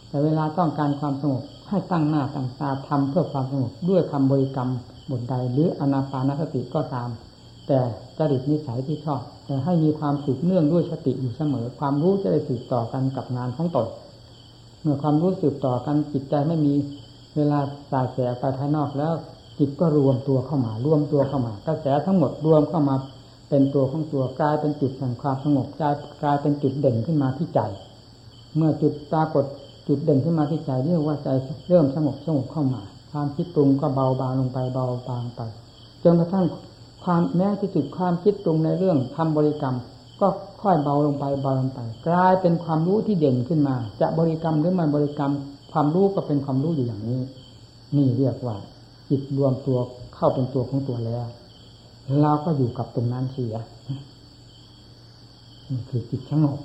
แต่เวลาต้องการความสงบให้ตั้งหน้าตั้งตาทำเพื่อความสงบด้วยคำบริกรรมบทใด หรืออนาปานสติก็ตาม แต่จริตนิสัยที่ชอบ แต่ให้มีความสืบเนื่องด้วยสติอยู่เสมอ ความรู้จะได้สืบต่อกันกับงานของตน เมื่อความรู้สืบต่อกันจิตใจไม่มีเวลาสายแสไปภายนอกแล้วจิตก็รวมตัวเข้ามา รวมตัวเข้ามากระแสทั้งหมดรวมเข้ามาเป็นตัวของตัวกลายเป็นจุดแห่งความสงบกลายกลายเป็นจุดเด่นขึ้นมาที่ใจ เมื่อจุดปรากฏจุดเด่นขึ้นมาที่ใจเรียกว่าใจเริ่มสงบสงบเข้ามา ความคิดปรุงก็เบาบางลงไปเบาบางไปจนกระทั่งความแม้ที่จุดความคิดปรุงในเรื่องทำบริกรรม ก็ค่อยเบาลงไปเบาลงไป กลายเป็นความรู้ที่เด่นขึ้นมา จะบริกรรมหรือไม่บริกรรม ความรู้ก็เป็นความรู้อยู่อย่างนี้ นี่เรียกว่า จิตรวมตัวเข้าเป็นตัวของตัวแล้วเราก็อยู่กับตรงนั้นเสียนี่คือจิตสงบ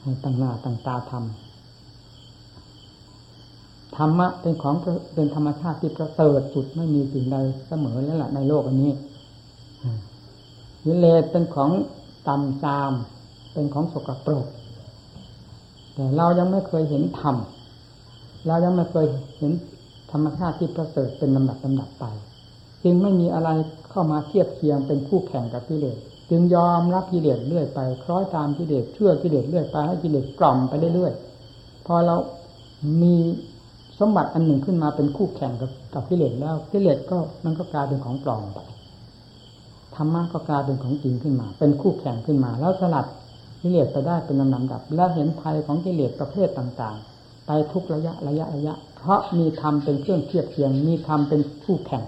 ให้ตั้งหน้าตั้งตาทำธรรมะเป็นของเป็นธรรมชาติที่ประเสริฐสุดไม่มีสิ่งใดเสมอแล้วล่ะในโลกอันนี้วิเลศเป็นของ ต่ำซาม เป็นของสกปรก แต่เรายังไม่เคยเห็นธรรมเรายังไม่เคยเห็นธรรมชาติที่ประเสริฐเป็นลำดับลำดับไป จึงไม่มีอะไรเข้ามาเทียบเคียงเป็นคู่แข่งกับกิเลสจึงยอมรับกิเลสเรื่อยไปคล้อยตามกิเลสเชื่อกิเลสเรื่อยไปให้กิเลสกล่อมไปเรื่อยๆพอเรามีสมบัติอันหนึ่งขึ้นมาเป็นคู่แข่งกับกับกิเลสแล้วกิเลสก็มันก็กลายเป็นของปลอมไป ธรรมะก็กลายเป็นของจริงขึ้นมา เป็นคู่แข่งขึ้นมา แล้วสลัดกิเลสไปได้เป็นลำดับดับ และเห็นภัยของกิเลสประเภทต่างๆ ไปทุกระยะระยะระยะ เพราะมีธรรมเป็นเครื่องเทียบเทียง มีธรรมเป็นคู่แข่ง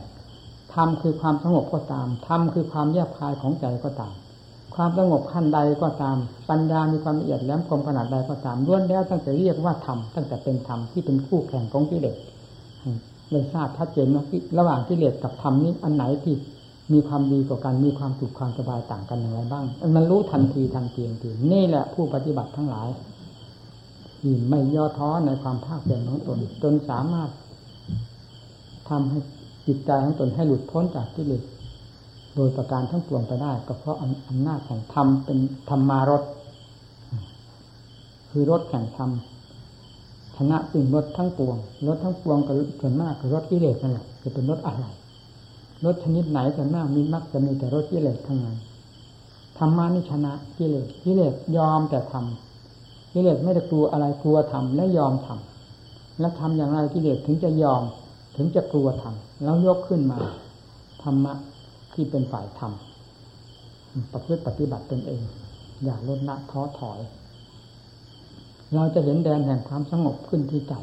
ธรรมคือความสงบก็ตามธรรมคือความแยบคายของใจก็ตาม ความสงบขั้นใดก็ตาม ปัญญามีความละเอียดแหลมคมขนาดใดก็ตามล้วนแล้วตั้งแต่เรียกว่าธรรมตั้งแต่เป็นธรรมที่เป็นคู่แข่งของกิเลสเลยทราบชัดเจนว่าระหว่างกิเลสกับธรรมนี้อันไหนที่ มีความดีกว่ากันมีความสุขความสบายต่างกันอย่างไรบ้าง มันรู้ทันทีทันทีทันทีนี่แหละผู้ปฏิบัติทั้งหลายที่ไม่ย่อท้อในความภาคเพียรของตน จนสามารถทำให้จิตใจของตนให้หลุดพ้นจากกิเลสโดยประการทั้งปวงไปได้ ก็เพราะอำนาจแห่งธรรมเป็นธรรมารถคือรถแห่งธรรมชนะสิ่งรถทั้งปวงรถทั้งปวงก็ส่วนมากคือรถกิเลสนั่นแหละจะเป็นรถอะไร รถชนิดไหนส่วนมากมีมักจะมีแต่รถกิเลสทั้งนั้นธรรมานิชนะกิเลสกิเลสยอมแต่ทำกิเลสไม่ได้กลัวอะไรกลัวทำและยอมทำและทำอย่างไรกิเลสถึงจะยอม ถึงจะกลัวทำแล้วยกขึ้นมาธรรมะที่เป็นฝ่ายธรรมประพฤติปฏิบัติตนเอง อย่าลดละท้อถอย เราจะเห็นแดนแห่งความสงบขึ้นที่ใจ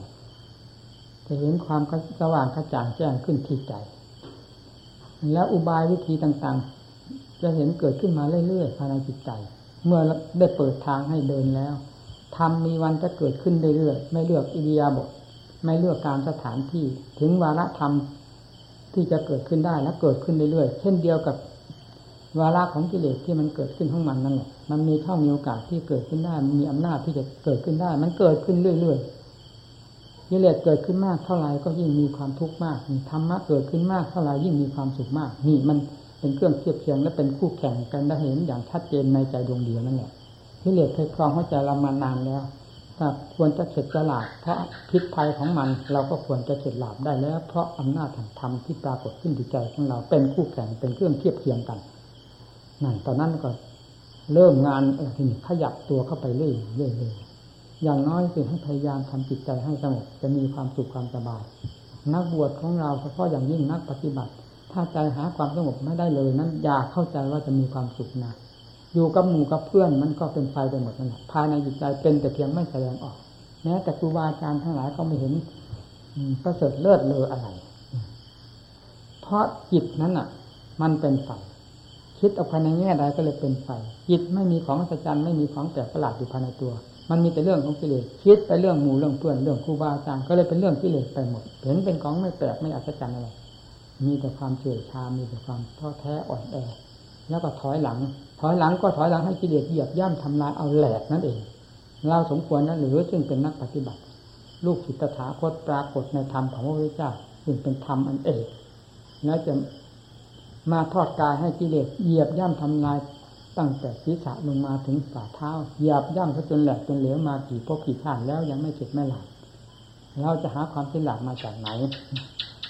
จะเห็นความสว่างกระจ่างแจ้งขึ้นที่ใจ แล้วอุบายวิธีต่างๆ จะเห็นเกิดขึ้นมาเรื่อยๆภายในจิตใจ เมื่อได้เปิดทางให้เดินแล้วทำมีวันจะเกิดขึ้นเรื่อยๆไม่เลือกอิเดียบทไม่เลือกการสถานที่ถึงวาระธรรมที่จะเกิดขึ้นได้และเกิดขึ้นเรื่อยๆเช่นเดียวกับวาระของกิเลสที่มันเกิดขึ้นของมันนั่นแหละมันมีช่องมีโอกาสที่เกิดขึ้นได้มีอำนาจที่จะเกิดขึ้นได้ มันเกิดขึ้นเรื่อยๆ กิเลสเกิดขึ้นมากเท่าไหร่ก็ยิ่งมีความทุกข์มากธรรมะเกิดขึ้นมากเท่าไหร่ยิ่งมีความสุขมาก นี่มันเป็นเครื่องเทียบเทียงและเป็นคู่แข่งกันได้เห็นอย่างชัดเจนในใจดวงเดียวนั่นแหละกิเลสเคยครองหัวใจเรามานานแล้วถ้าควรจะเข็ดจะหลาบเพราะพิษภัยของมันเราก็ควรจะเข็ดหลาบได้แล้ว เพราะอำนาจแห่งธรรมที่ปรากฏขึ้นในใจของเราเป็นคู่แข่งเป็นเครื่องเทียบเทียงกันนั่นตอนนั้นก็เริ่มงานเออทีนี้ขยับตัวเข้าไปเรื่อยเรื่ อย่างน้อยคือให้พยายามทำจิตใจให้สงบจะมีความสุขความสบาย นักบวชของเราเฉพาะอย่างยิ่งนักปฏิบัติ ถ้าใจหาความสงบไม่ได้เลย นั้นอย่าเข้าใจว่าจะมีความสุขนะอยู่กับหมู่กับเพื่อนมันก็เป็นไฟไปหมดนั่นแหละภายในจิตใจเป็นแต่เพียงไม่แสดงออกแม้แต่ครูบาอาจารย์ทั้งหลายก็ไม่เห็นประเสริฐเลิศเลออะไร เพราะจิตนั้นอะ มันเป็นไฟคิดออกภายในแง่ใดก็เลยเป็นไฟจิตไม่มีของอัศจรรย์ไม่มีของแปลกประหลาดอยู่ภายในตัว มันมีแต่เรื่องของกิเลสคิดไปเรื่องหมู่เรื่องเพื่อนเรื่องครูบาอาจารย์ก็เลยเป็นเรื่องกิเลสไปหมด เห็นเป็นของไม่แปลกไม่อัศจรรย์อะไรมีแต่ความเฉื่อยชา มีแต่ความท้อแท้อ่อนแอ แล้วก็ถอยหลัง ถอยหลังก็ถอยหลังให้กิเลสเหยียบย่ำทำลายเอาแหลกนั่นเอง เราสมควรนะหรือซึ่งเป็นนักปฏิบัติ ลูกศิตถาคตปรากฏในธรรมของพระพุทธเจ้าซึ่งเป็นธรรมอันเอกแล้วจะมาทอดกายให้กิเลสเหยียบย่ำทำลาย ตั้งแต่ศีรษะลงมาถึงฝ่าเท้าหยียบย่ำเขาจนแหลกจนเหลวมากี่พบกี่ข้านแล้วยังไม่เจ็บไม่หลับเราจะหาความสิ้นหลักมาจากไหน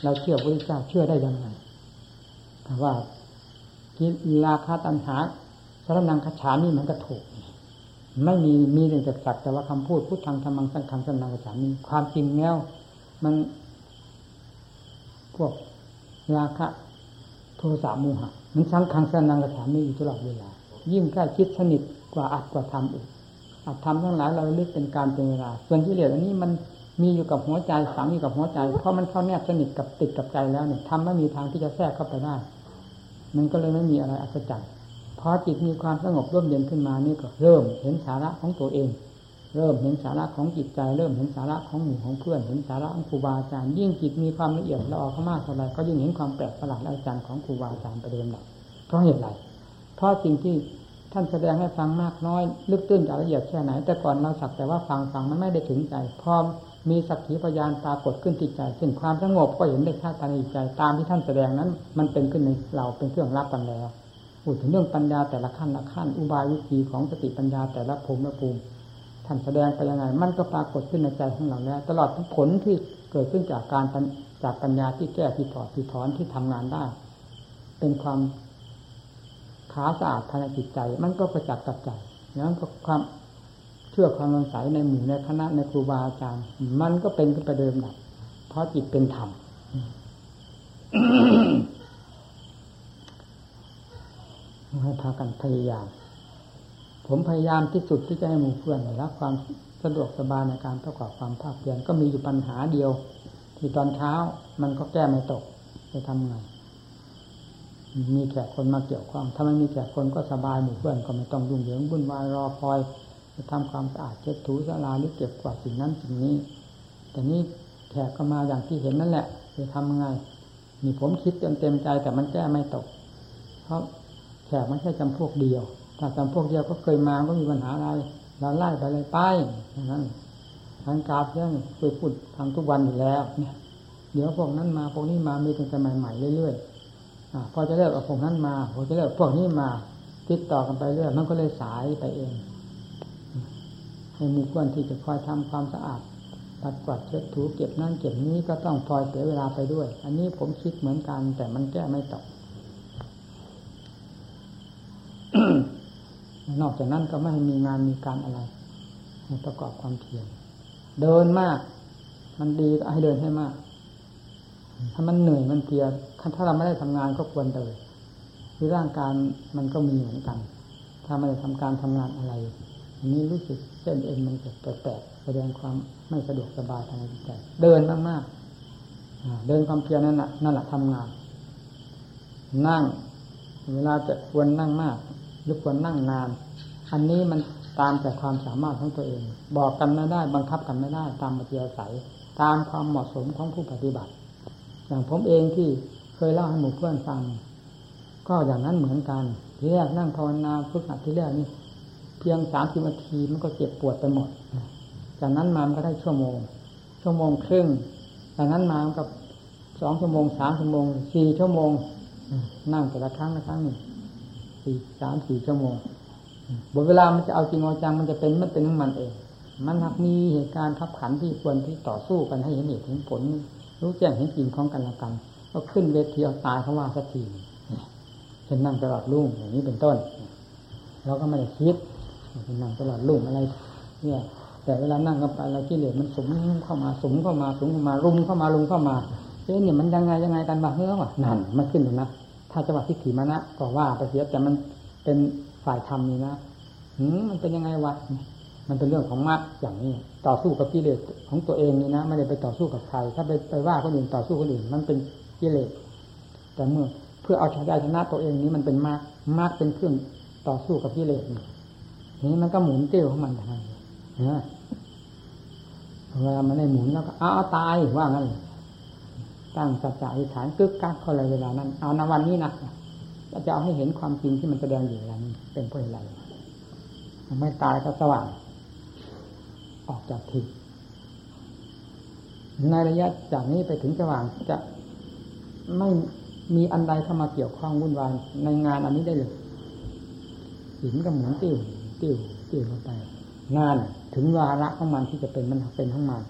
เราเชื่อพระเจ้าเชื่อได้ยังไงว่ากิราคาตัณหาสารนังคาฉานี่มันก็ถูก ไม่มีมีแต่จักจักแต่ว่าคำพูดพูดทางธรรมังสังขังสนังคาฉานี่ความจริงแล้วมัน พวกราคะโทสะโมหะมันสังขังสนังคาฉานี่อยู่ตลอดเวลา ยิ่งใกล้ชิดสนิทกว่าอัดกว่าทำอีกอัดทำทั้งหลายเราเลือกเป็นการเป็นเวลา ส่วนที่เหลืออันนี้มันมีอยู่กับหัวใจฝังอยู่กับหัวใจ เพราะมันเข้าแนบสนิทกับติดกับใจแล้วเนี่ยทำไม่มีทางที่จะแทรกเข้าไปได้ มันก็เลยไม่มีอะไรอัศจรรย์พอจิตมีความสงบร่มเย็นขึ้นมานี่ก็เริ่มเห็นสาระของตัวเอง เริ่มเห็นสาระของจิตใจ เริ่มเห็นสาระของหมู่ของเพื่อน เห็นสาระของครูบาอาจารย์ ยิ่งจิตมีความละเอียดละออเข้ามากเท่าไรก็ยิ่งเห็นความแปลกประหลาดอาจารย์ของครูบาอาจารย์ไปเดิมหลักเพราะเหตุไรเพราะสิ่งที่ ท่านแสดงให้ฟังมากน้อย ลึกตื้นจากละเอียดแค่ไหน แต่ก่อนเราสักแต่ว่าฟังฟังมันไม่ได้ถึงใจพอมีสักขีพยานปรากฏขึ้นที่ใจเช่นความสงบก็เห็นได้ชัดในใจ ตามที่ท่านแสดงนั้น มันเป็นขึ้นในเราเป็นเครื่องรับกันแล้วพูดถึงเรื่องปัญญาแต่ละขั้นละขั้น อุบายวิธีของสติปัญญาแต่ละภูมิละภูมิท่านแสดงไปยังไง มันก็ปรากฏขึ้นในใจของเราแล้วตลอดทั้งผลที่เกิดขึ้นจากการจากปัญญาที่แก้ที่ถอดที่ถอนที่ทำงานได้ เป็นความ ขาสะอาดภายในจิตใจ มันก็ประจักษ์กับใจนั้นก็ความเชื่อความสงสัยในหมู่ในคณะในครูบาอาจารย์ มันก็เป็นขึ้นไปเดิมดับเพราะจิตเป็นธรรมให้พากันพยายาม ผมพยายามที่สุดที่จะให้หมู่เพื่อนรับความสะดวกสบายในการประกอบความภาคเพียรก็มีอยู่ปัญหาเดียว ที่ตอนเช้ามันก็แก้ไม่ตกจะทำไง มีแขกคนมาเกี่ยวข้อง ถ้าไม่มีแขกคนก็สบายหมู่เพื่อนก็ไม่ต้องยุ่งเหยิงวุ่นวายรอคอยจะทำความสะอาดเช็ดถูสลาหรือเก็บกวาดสิ่งนั้นสิ่งนี้ แต่นี้แขกก็มาอย่างที่เห็นนั่นแหละจะทำไงมีผมคิดเต็มเต็มใจแต่มันแก้ไม่ตก เพราะแขกไม่ใช่จำพวกเดียว ถ้าจำพวกเดียวก็เคยมาก็มีปัญหาอะไรเราไล่ไปเลยไปนั้นทางกราบเรื่องเคยพูดทำทุกวันอยู่แล้ว เนี่ย เดี๋ยวพวกนั้นมาพวกนี้มามีตั้งแต่ใหม่ๆเรื่อยๆ พอจะเลิกเอาพวกนั้นมาพอจะเลิกพวกนี้มา ติดต่อกันไปเรื่อยมันก็เลยสายไปเองให้มีควรที่จะคอยทำความสะอาดปัดกวาดเช็ดถูเก็บนั่นเก็บนี้ก็ต้องพลอยเสียเวลาไปด้วย อันนี้ผมคิดเหมือนกัน แต่มันแก้ไม่ตกนอกจากนั้นก็ไม่มีงานมีการอะไรประกอบความเพียรเดินมาก มันดีก็ให้เดินให้มาก ถ้ามันเหนื่อยมันเพียรถ้าเราไม่ได้ทำงานก็ควรเดินคือร่างกายมันก็มีเหมือนกัน ถ้าไม่ได้ทำการทำงานอะไรอันนี้รู้สึกเส้นเอ็นมันแปลกๆแสดงความไม่สะดวกสบายทางจิตใจ เดินมากๆเดินความเพียรนั่นแหละนั่นแหละทำงาน นั่ง เวลาจะควรนั่งมาก หรือควรนั่งนาน อันนี้มันตามแต่ความสามารถของตัวเอง บอกกันไม่ได้ บังคับกันไม่ได้ ตามปัจจัยใสตามความเหมาะสมของผู้ปฏิบัติ อย่างผมเองที่เคยเล่าให้หมู่เพื่อนฟัง ก็อย่างนั้นเหมือนกัน ที่แรกนั่งภาวนาฝึกหัดที่แรกนี่เพียงสามสิบนาทีมันก็เจ็บปวดไปหมด จากนั้นมามันก็ได้ชั่วโมง ชั่วโมงครึ่ง จากนั้นมากับสองชั่วโมงสามชั่วโมงสี่ชั่วโมง นั่งแต่ละครั้งละครั้งหนึ่งสี่สามสี่ชั่วโมงบนเวลามันจะเอาจริงเอาจังมันจะเป็นมันเป็นของมันเอง มันหากมีเหตุการณ์ทับขันที่ควรที่ต่อสู้กันให้เห็นเหตุเห็นผล รู้แจ้งเห็นจริงของกันและกัน ก็ขึ้นเวทีเอาตายเขาว่าสักทีเช่นนั่งตลอดรุ่งอย่างนี้เป็นต้น เราก็ไม่ได้คิดนั่งตลอดรุ่งอะไร เนี่ย แต่เวลานั่งกับอะไรที่เหลือมันสมเข้ามาสมเข้ามาสมเข้ามารุมเข้ามารุมเข้ามาเอ๊ะเนี่ยมันยังไงยังไงกันบ้างเนื้อวะนั่นมันขึ้นอยู่นะถ้าจังหวะที่ถีมานะก็ว่าไปเสียแต่มันเป็นฝ่ายธรรมนี่นะหืมมันเป็นยังไงวะ มันเป็นเรื่องของมรรคอย่างนี้ ต่อสู้กับกิเลสของตัวเองนี่นะไม่ได้ไปต่อสู้กับใคร ถ้าไปไปว่าคนอื่นต่อสู้คนอื่น มันเป็นกิเลสแต่เมื่อเพื่อเอาชนะชนะตัวเองนี้มันเป็นมรรคมรรคเป็นเครื่องต่อสู้กับกิเลสนี่นี้มันก็หมุนเตี้ยวของมันทางนะเวลามันได้หมุนแล้วก็เอาตายว่างั้นตั้งสัจจะอิฐานกึกกักเขาเลยเวลานั้น เอาในวันนี้นะจะเอาให้เห็นความจริงที่มันแสดงอยู่แล้วนี้เป็นเพราะอะไรไม่ตายก็สว่าง ออกจากทิศในระยะจากนี้ไปถึงสว่างจะไม่มีอันใดเข้ามาเกี่ยวข้องวุ่นวายในงานอันนี้ได้เลยหินก็หมุนติ้วติ้วติ้วเข้าไป งานถึงวาระของมันที่จะเป็นมันเป็นของมัน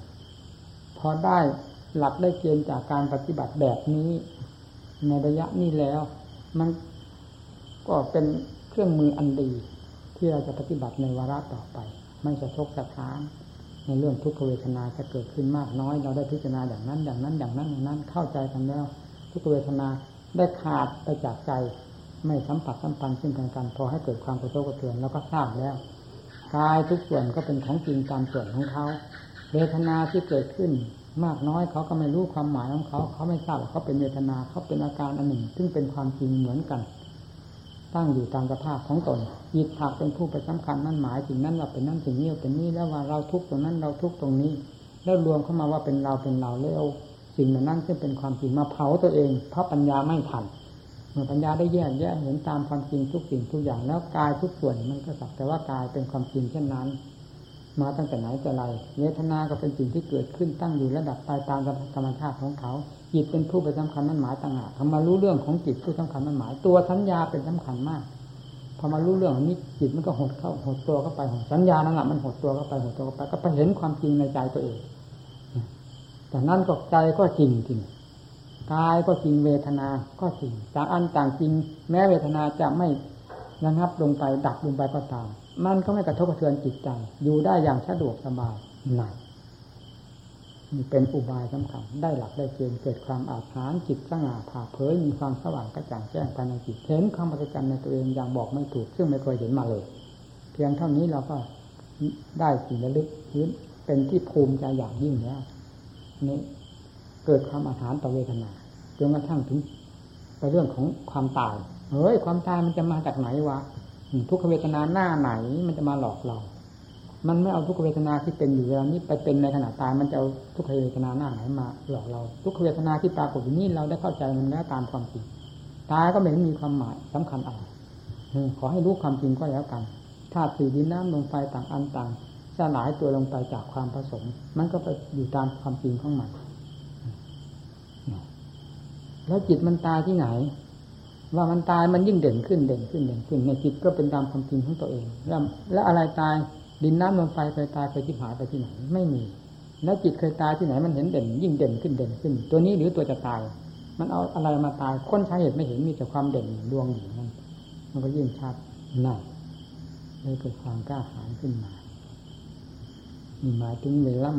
พอได้หลักได้เกณฑ์จากการปฏิบัติแบบนี้ ในระยะนี้แล้ว มันก็เป็นเครื่องมืออันดี ที่เราจะปฏิบัติในวาระต่อไป ไม่สะทกสะท้าน ในเรื่องทุกขเวทนาจะเกิดขึ้นมากน้อย เราได้พิจารณาอย่างนั้นอย่างนั้นอย่างนั้นอย่างนั้นเข้าใจกันแล้ว ทุกขเวทนาได้ขาดไปจากใจ ไม่สัมผัสสัมพันธ์ซึ่งกันกันพอให้เกิดความกระทบกระเทือนแล้วก็ทราบแล้วกายทุกส่วนก็เป็นของจริงตามส่วนของเขาเวทนาที่เกิดขึ้นมากน้อยเขาก็ไม่รู้ความหมายของเขา เขาไม่ทราบว่าเขาเป็นเวทนาเขาเป็นอาการอันหนึ่ง ซึ่งเป็นความจริงเหมือนกัน ตั้งอยู่ตามสภาพของตนจิตถักเป็นผู้ไปสำคัญนั่นหมายถึงนั้นว่าเป็นนั่นสิ่งนี้เป็นนี้แล้วว่าเราทุกตรงนั้นเราทุกตรงนี้ แล้วรวมเข้ามาว่าเป็นเราเป็นเราแล้วสิ่งนั้นซึ่งเป็นความจริงมาเผาตัวเอง เพราะปัญญาไม่ทันเมื่อปัญญาได้แยกแยะเห็นตามความจริงทุกสิ่งทุกอย่างแล้วกายทุกส่วนมันก็สักแต่ว่ากายเป็นความจริงเช่นนั้น มาตั้งแต่ไหนแต่ไรเวทนาก็เป็นสิ่งที่เกิดขึ้นตั้งอยู่ระดับไปตามธรรมชาติของเขา จิตเป็นผู้ไปสำคัญมันหมายต่างหากทำมารู้เรื่องของจิตผู้สำคัญมันหมาย ตัวสัญญาเป็นสำคัญมากพอมารู้เรื่องนี้จิตมันก็หดเข้าหดตัวเข้าไปหดสัญญานั่นแหละมันหดตัวเข้าไปหดตัวเข้าไปก็ไปเห็นความจริงในใจตัวเองแต่นั้นก็ใจก็จริงจริงกายก็จริงเวทนาก็จริงต่างอันต่างจริง แม้เวทนาจะไม่ระงับลงไปดับลงไปก็ตาม มันก็ไม่กระทบกระเทือนจิตใจ อยู่ได้อย่างสะดวกสบายหนัก นี่เป็นอุบายสำคัญได้หลักได้เกณฑ์เกิดความอาถรรพ์จิตสง่าผ่าเผยมีความสว่างกระจ่างแจ้งภายในจิตเห็นความปัจจัยในตัวเองอย่างบอกไม่ถูก ซึ่งไม่เคยเห็นมาเลย เพียงเท่านี้เราก็ได้สิ่งระลึกยืนเป็นที่ภูมิใจอย่างยิ่งแล้วนี่เกิดความอาถรรพ์ต่อเวทนาจนกระทั่งถึงไปเรื่องของความตายเฮ้ยความตายมันจะมาจากไหนวะทุกขเวทนาหน้าไหนมันจะมาหลอกเรา มันไม่เอาทุกขเวทนาที่เป็นอยู่เวลานี้ไปเป็นในขณะตายมันจะเอาทุกขเวทนาหน้าไหนมาหลอกเรา ทุกขเวทนาที่ปรากฏอยู่นี่เราได้เข้าใจมันแล้วตามความจริงตายก็ไม่มีความหมายสำคัญอะไรขอให้รู้ความจริงก็แล้วกันธาตุสี่ดินน้ำลมไฟต่างอันต่างสลายตัวลงไปจากความผสม มันก็ไปอยู่ตามความจริงของมันแล้วจิตมันตายที่ไหน ว่ามันตายมันยิ่งเด่นขึ้นเด่นขึ้นเด่นขึ้นในจิตก็เป็นตามความจริงของตัวเอง แล้วแล้วอะไรตาย ดินน้ำลมไฟเคยตายเคยจิบหายไปที่ไหน ไม่มี แล้วจิตเคยตายที่ไหนมันเห็นเด่น ยิ่งเด่นขึ้นเด่นขึ้น ตัวนี้หรือตัวจะตาย มันเอาอะไรมาตายค้นสาเหตุไม่เห็นมีแต่ความเด่นดวงอยู่นั่นมันก็ยิ่งชัดนั่นเลยเกิดความกล้าหาญขึ้นมามีหมายถึงเวลา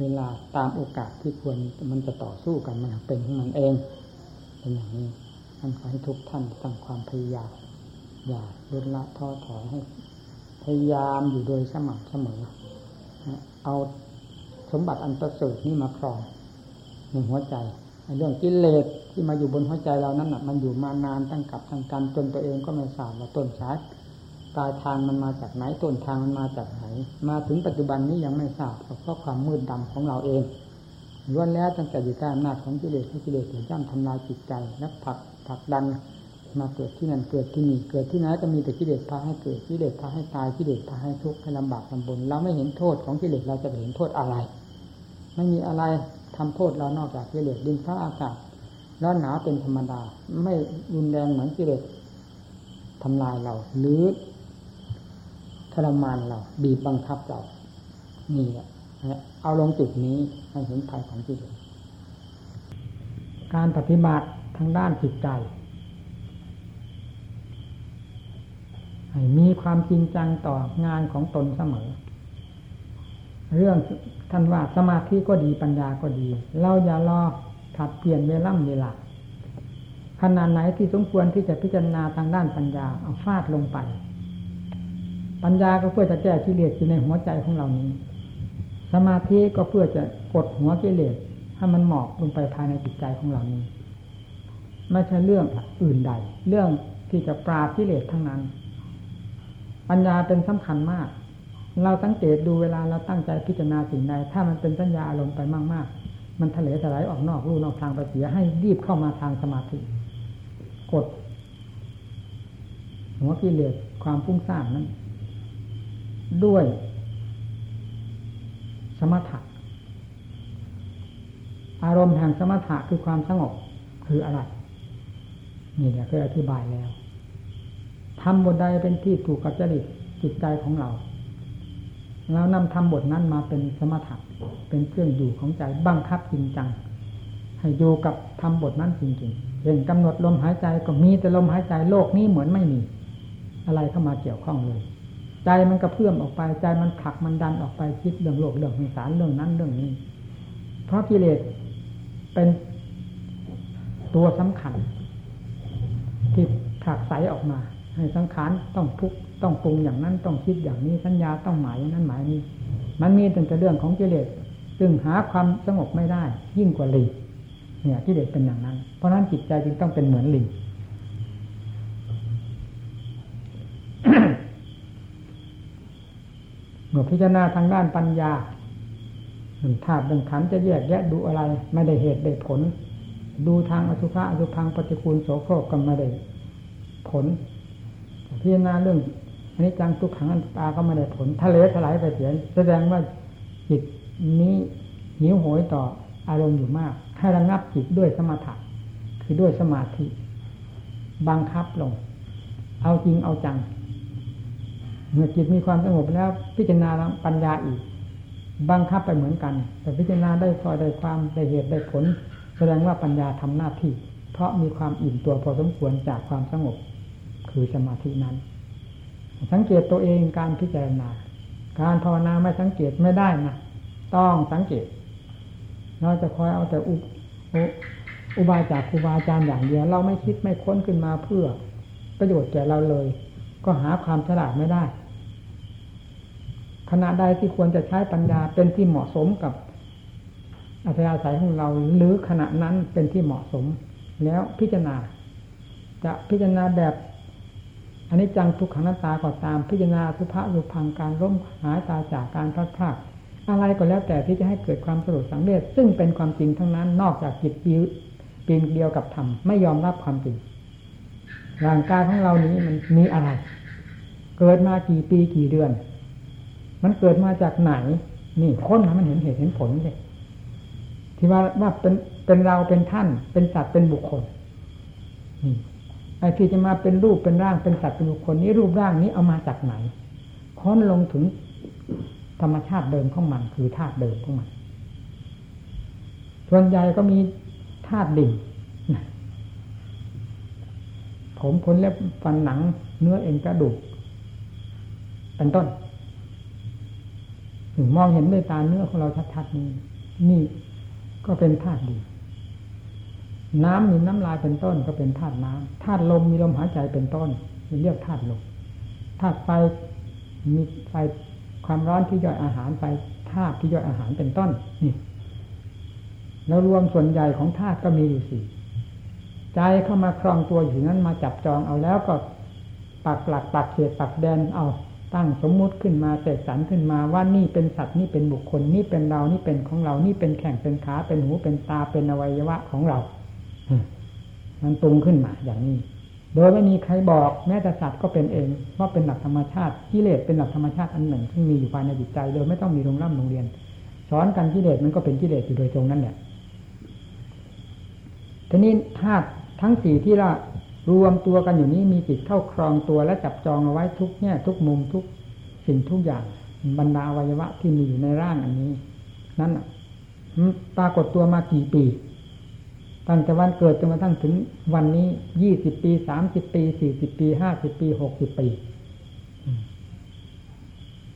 เวลาตามโอกาสที่ควรมันจะต่อสู้กันมันเป็นของมันเองเป็นอย่างนี้ท่านขอให้ทุกท่านตั้งความพยายามอย่าลดละท้อถอยให้ พยายามอยู่โดยสม่ำเสมอ เอาสมบัติอันประเสริฐนี้มาครองในหัวใจเรื่องกิเลสที่มาอยู่บนหัวใจเรานั้นมันอยู่มานานตั้งกับทางการจนตัวเองก็ไม่ทราบว่าต้นสายปลายทางมันมาจากไหนต้นทางมันมาจากไหน มาถึงปัจจุบันนี้ยังไม่ทราบเพราะความมืดดำของเราเองล้วนแล้วตั้งแต่อยู่ใต้อำนาจของกิเลสที่กิเลสถึงย่ำทำลายจิตใจและผลักผลักดัน มาเกิดที่นั่นเกิดที่นี่เกิดที่ไหนก็มีแต่กิเลสพาให้เกิดกิเลสพาให้ตายกิเลสพาให้ทุกข์ให้ลำบากลำบนเราไม่เห็นโทษของกิเลสเราจะเห็นโทษอะไร ไม่มีอะไรทำโทษเรานอกจากกิเลสดินฟ้าอากาศร้อนหนาวเป็นธรรมดา ไม่รุนแรงเหมือนกิเลสทำลายเรา หรือทรมานเราบีบบังคับเรานี่แหละเอาลงจุดนี้ให้เห็นภัยของกิเลสการปฏิบัติทางด้านจิตใจ ให้มีความจริงจังต่องานของตนเสมอ เรื่องท่านว่าสมาธิก็ดีปัญญาก็ดี เราอย่ารอถัดเปลี่ยนเวล่ำเวลาขนาดไหนที่สมควรที่จะพิจารณาทางด้านปัญญาเอาฟาดลงไป ปัญญาก็เพื่อจะแก้กิเลสอยู่ในหัวใจของเรานี้ สมาธิก็เพื่อจะกดหัวกิเลสให้มันหมอบลงไปภายในจิตใจของเรานี้ ไม่ใช่เรื่องอื่นใด เรื่องที่จะปราบกิเลสทั้งนั้น ปัญญาเป็นสำคัญมาก เราสังเกตดูเวลาเราตั้งใจพิจารณาสิ่งใดถ้ามันเป็นสัญญาอารมณ์ไปมากๆ มันทะเลถลายออกนอกรูนอกทางไปเสียให้รีบเข้ามาทางสมาธิกดหัวกิเลสความฟุ้งซ่านนั้น ด้วย สมถะอารมณ์แห่งสมถะคือความสงบคืออะไร นี่เนี่ยเคยอธิบายแล้ว ทำบทใดเป็นที่ถูกกับจริตจิตใจของเราแล้วนำทำบทนั้นมาเป็นสมถะเป็นเครื่องอยู่ของใจบังคับจริงจังให้อยู่กับทำบทนั้นจริงๆเห็นกำหนดลมหายใจก็มีแต่ลมหายใจโลกนี้เหมือนไม่มี อะไรเข้ามาเกี่ยวข้องเลย ใจมันกระเพื่อมออกไปใจมันผลักมันดันออกไปคิดเรื่องโลกเรื่องสงสารเรื่องนั้นเรื่องนี้ เพราะกิเลสเป็นตัวสำคัญที่ผลักใสออกมา สังขารต้องทุกต้องปรุงอย่างนั้นต้องคิดอย่างนี้สัญญาต้องหมายอย่างนั้นหมายนี้ มันมีแต่เรื่องของกิเลสซึ่งหาความสงบไม่ได้ ยิ่งกว่าลิงเนี่ยกิเลสเป็นอย่างนั้น เพราะนั้นจิตใจจึงต้องเป็นเหมือนลิงเมื่อพิจารณาทางด้านปัญญาหนึ่งธาตุหนึ่งขันจะแยกแยะดูอะไร ไม่ได้เหตุได้ผล ดูทางอสุภะอสุพังปฏิคูลโสโครกก็ไม่ได้ผล พิจารณาเรื่องอันนี้จังทุกขังอันตาก็ไม่ได้ผลทะเลถลายไปเสียแสดงว่าจิตนี้หิวโหยต่ออารมณ์อยู่มากให้ระงับจิตด้วยสมาธิคือด้วยสมาธิ บังคับลง เอาจริงเอาจัง เมื่อจิตมีความสงบแล้วพิจารณาปัญญาอีก บังคับไปเหมือนกัน แต่พิจารณาได้พอยได้ความได้เหตุได้ผล แสดงว่าปัญญาทำหน้าที่ เพราะมีความอิ่มตัวพอสมควรจากความสงบ คือสมาธินั้น สังเกตตัวเองการพิจารณา การภาวนาไม่สังเกตไม่ได้นะต้องสังเกต เราจะคอยเอาแต่อุอุบายจากครูบาอาจารย์อย่างเดียว เราไม่คิดไม่ค้นขึ้นมาเพื่อประโยชน์แก่เราเลย ก็หาความฉลาดไม่ได้ขณะใดที่ควรจะใช้ปัญญาเป็นที่เหมาะสมกับอัธยาศัยของเราหรือขณะนั้นเป็นที่เหมาะสม แล้วพิจารณา จะพิจารณาแบบ อันนี้จังทุกขังนัตาก็ตามพิจารณาสุภาสุพังการร่มหายตาจากการพลาดพลาดอะไรก็แล้วแต่ที่จะให้เกิดความสรุปสังเวชซึ่งเป็นความจริงทั้งนั้น นอกจากจิตปีนเดียวกับธรรมไม่ยอมรับความจริงร่างกายของเรานี้มันมีอะไร เกิดมากี่ปีกี่เดือน มันเกิดมาจากไหน นี่ค้นมันเห็นเหตุเห็นผลเลยที่ว่าว่าเป็นเป็นเราเป็นท่าน เป็นสัตว์เป็นบุคคลนี่ ไอ้ที่จะมาเป็นรูปเป็นร่างเป็นสัตว์เป็นบุคคลนี้รูปร่างนี้เอามาจากไหนค้นลงถึงธรรมชาติเดิมของมัน คือธาตุเดิมของมัน ส่วนใหญ่ก็มีธาตุดินผมขนเล็บฟันหนัง เนื้อเอ็นกระดูกเป็นต้นมองเห็นด้วยตาเนื้อของเราชัดๆนี่นี่ก็เป็นธาตุดิน น้ำมีน้ำลายเป็นต้นก็เป็นธาตุน้ำธาตุลมมีลมหายใจเป็นต้นมีเรียกธาตุลมธาตุไฟมีไฟความร้อนที่ย่อยอาหารไฟธาตุที่ย่อยอาหารเป็นต้นนี่แล้วรวมส่วนใหญ่ของธาตุก็มีอยู่สี่ใจเข้ามาครองตัวอยู่นั้นมาจับจองเอาแล้วก็ปักหลักปักเขตปักแดนเอาตั้งสมมุติขึ้นมาเสกสรรขึ้นมาว่านี่เป็นสัตว์นี่เป็นบุคคลนี่เป็นเรานี่เป็นของเรานี่เป็นแข่งเป็นขาเป็นหูเป็นตาเป็นอวัยวะของเรา มันตรงขึ้นมาอย่างนี้ โดยไม่มีใครบอกแม้แต่สัตว์ก็เป็นเองว่าเป็นหลักธรรมชาติกิเลสเป็นหลักธรรมชาติอันหนึ่งที่มีอยู่ภายในจิตใจโดยไม่ต้องมีโรงร่ำโรงเรียนสอนกันกิเลสมันก็เป็นกิเลสอยู่โดยตรงนั้นแหละทีนี้ธาตุทั้งสี่ที่เรารวมตัวกันอยู่นี้มีจิตเข้าครองตัวและจับจองเอาไว้ทุกแง่ทุกมุมทุกสิ่งทุกอย่างบรรดาอวัยวะที่มีอยู่ในร่างอันนี้ นั่นปรากฏตัวมากี่ปี ตั้งแต่วันเกิดจนกระทั่งถึงวันนี้ยี่สิบปีสามสิบปีสี่สิบปีห้าสิบปีหกสิบปี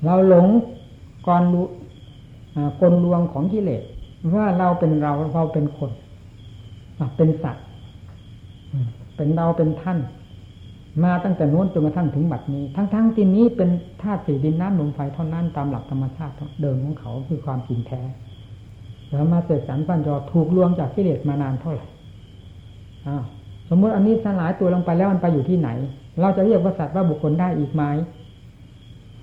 เราหลงก่อนรู้กลลวงของกิเลสว่าเราเป็นเราเราเป็นคนเป็นสัตว์เป็นเราเป็นท่าน มาตั้งแต่นู้นจนกระทั่งถึงบัดนี้ ทั้งๆที่นี้เป็นธาตุสี่ดินน้ำลมไฟเท่านั้นตามหลักธรรมชาติเดิมของเขาคือความจริงแท้ แล้วมาเสกสรรปัญญาถูกลวงจากกิเลสมานานเท่าไหร่สมมติอันนี้สลายตัวลงไปแล้วมันไปอยู่ที่ไหน เราจะเรียกว่าสัตว์ว่าบุคคลได้อีกไหม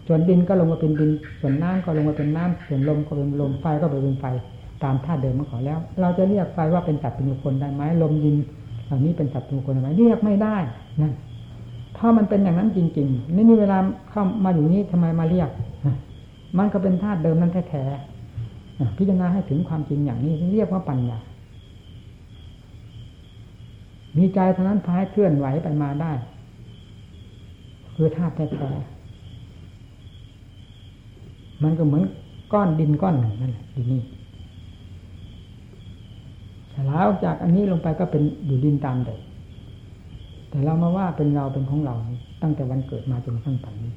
ส่วนดินก็ลงมาเป็นดิน ส่วนน้ำก็ลงมาเป็นน้ำส่วนลมก็เป็นลมไฟก็เป็นไฟตามธาตุเดิมของเขาแล้ว เราจะเรียกไฟว่าเป็นสัตว์เป็นบุคคลได้ไหมลมดินเหล่านี้เป็นสัตว์เป็นบุคคลได้ไหมเรียกไม่ได้นั่นถ้ามันเป็นอย่างนั้นจริงๆนี่นี่เวลาเข้ามาอยู่นี้ทำไมมาเรียกมันก็เป็นธาตุเดิมนั่นแท้ พิจารณาให้ถึงความจริงอย่างนี้เรียกว่าปัญญา มีใจเท่านั้นพายเคลื่อนไหวไปมาได้ คือธาตุแท้ๆมันก็เหมือนก้อนดินก้อนหนึ่งนั่นแหละดินนี้สลายออกจากอันนี้ลงไปก็เป็นอยู่ดินตามเดิมแต่เรามาว่าเป็นเราเป็นของเรา ตั้งแต่วันเกิดมาจนทั้งปัจจุบัน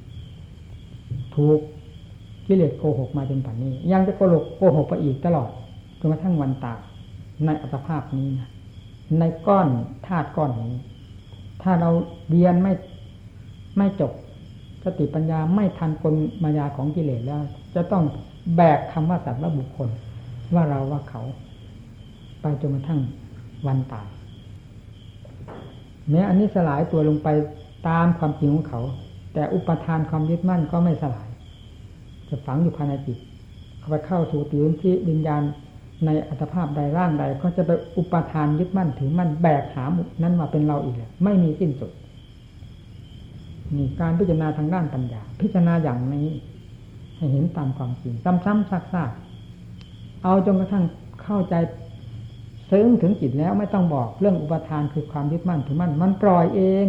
ถูก กิเลสโกหกมาจนป่านนี้ ยังจะโกหกโกหกไปอีกตลอดจนกระทั่งวันตายในอัตภาพนี้นะในก้อนธาตุก้อนนี้ ถ้าเราเรียนไม่ไม่จบสติปัญญาไม่ทันกลมายาของกิเลสแล้ว จะต้องแบกคำว่าสัตว์ว่าบุคคล ว่าเราว่าเขา ไปจนกระทั่งวันตายแม้อันนี้สลายตัวลงไปตามความจริงของเขา แต่อุปทานความยึดมั่นก็ไม่สลาย จะฝังอยู่ภายในจิตเข้าไปเข้าสู่ติที่วิญญาณในอัตภาพใดร่างใดก็จะไปอุปทานยึดมั่นถือมั่นแบกหามนั้นมาเป็นเราอีกไม่มีสิ้นสุดนี่การพิจารณาทางด้านปัญญา พิจารณาอย่างนี้ให้เห็นตามความจริงซ้ำๆซักๆเอาจนกระทั่งเข้าใจซึ้งถึงจิตแล้วไม่ต้องบอกเรื่องอุปทานคือความยึดมั่นถือมั่นมันปล่อยเอง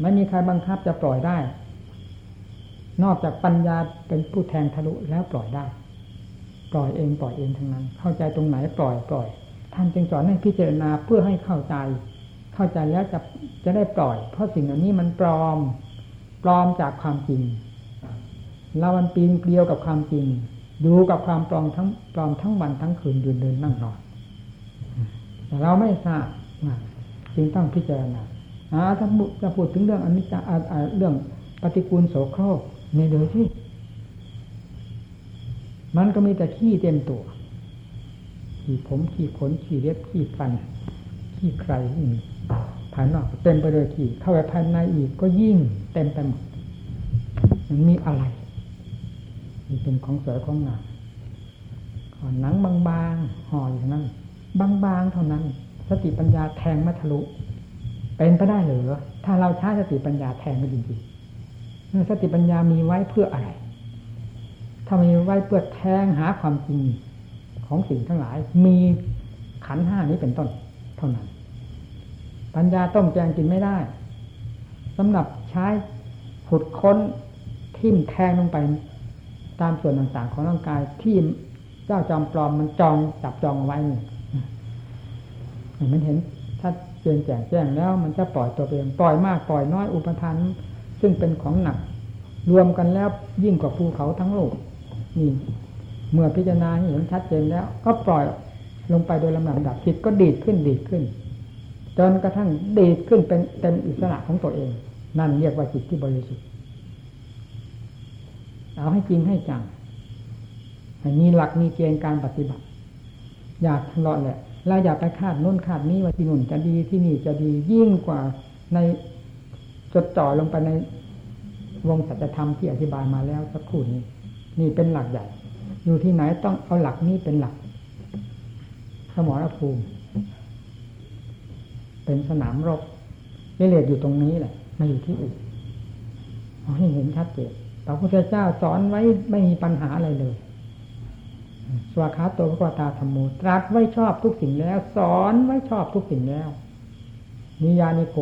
ไม่มีใครบังคับจะปล่อยได้ นอกจากปัญญาเป็นผู้แทงทะลุแล้วปล่อยได้ ปล่อยเองปล่อยเองทั้งนั้น เข้าใจตรงไหนปล่อยปล่อย ท่านจึงสอนให้พิจารณาเพื่อให้เข้าใจ เข้าใจแล้วจะจะได้ปล่อย เพราะสิ่งเหล่านี้มันปลอม ปลอมจากความจริงเรามันปีนเกลียวกับความจริงอยู่กับความปลอมทั้งปลอมทั้งวันทั้งคืนเดินเดินนั่งนอนแต่เราไม่ทราบจึงต้องพิจารณาถ้าจะพูดถึงเรื่องอนิจจเรื่องปฏิกูลโสโครก นี่ดูสิมันก็มีแต่ขี้เต็มตัวขี้ผมขี้ขนขี้เล็บขี้ฟันขี้ใครอีกภายนอกเต็มไปด้วยขี้เข้าไปภายในอีกก็ยิ่งเต็มไปหมดมันมีอะไรมันเป็นของสวยของงามหนังบางๆห่ออยู่นั้นบางๆเท่านั้น สติปัญญาแทงม่ทะลุเป็นไปได้หรือถ้าเราใช้สติปัญญาแทงไม่จริงๆ สติปัญญามีไว้เพื่ออะไร ถ้ามีไว้เพื่อแทงหาความจริงของสิ่งทั้งหลาย มีขันห้านี้เป็นต้น เท่านั้น ปัญญาต้มแกงกินไม่ได้สำหรับใช้ขุดค้นทิ่มแทงลงไป ตามส่วนต่างๆ ของร่างกายที่เจ้าจอมปลอมมันจองจับจองไว้นี่มันเห็นถ้าเปลี่ยนแจงแจ้งแล้ว มันจะปล่อยตัวเองปล่อยมากปล่อยน้อยอุปทาน ซึ่งเป็นของหนัก รวมกันแล้วยิ่งกว่าภูเขาทั้งโลกนี่เมื่อพิจารณาเห็นชัดเจนแล้ว ก็ปล่อยลงไปโดยลำดับดับจิตก็ดีดขึ้นดีดขึ้น จนกระทั่งดีดขึ้นเป็นเต็มอิสระของตัวเอง นั่นเรียกว่าจิตที่บริสุทธิ์เอาให้จริงให้จังมีหลักมีเกณฑ์การปฏิบัติ อยากทะเลาะแหละเราอย่าไปคาดน้นคาดนี้ว่าที่นุ่นจะดีที่นี่จะดียิ่งกว่าใน จดจ่อลงไปในวงสัจธรรมที่อธิบายมาแล้วสักครู่นี้ นี่เป็นหลักใหญ่ อยู่ที่ไหนต้องเอาหลักนี้เป็นหลัก สมรภูมิ เป็นสนามรบเรเลดอยู่ตรงนี้แหละไม่อยู่ที่อื่นเอาให้เห็นชัดเจนพระพุทธเจ้าสอนไว้ไม่มีปัญหาอะไรเลยสวาคาโตพระตาธรรมโมตรัสไว้ชอบทุกสิ่งแล้ว สอนไว้ชอบทุกสิ่งแล้วนิยานิโก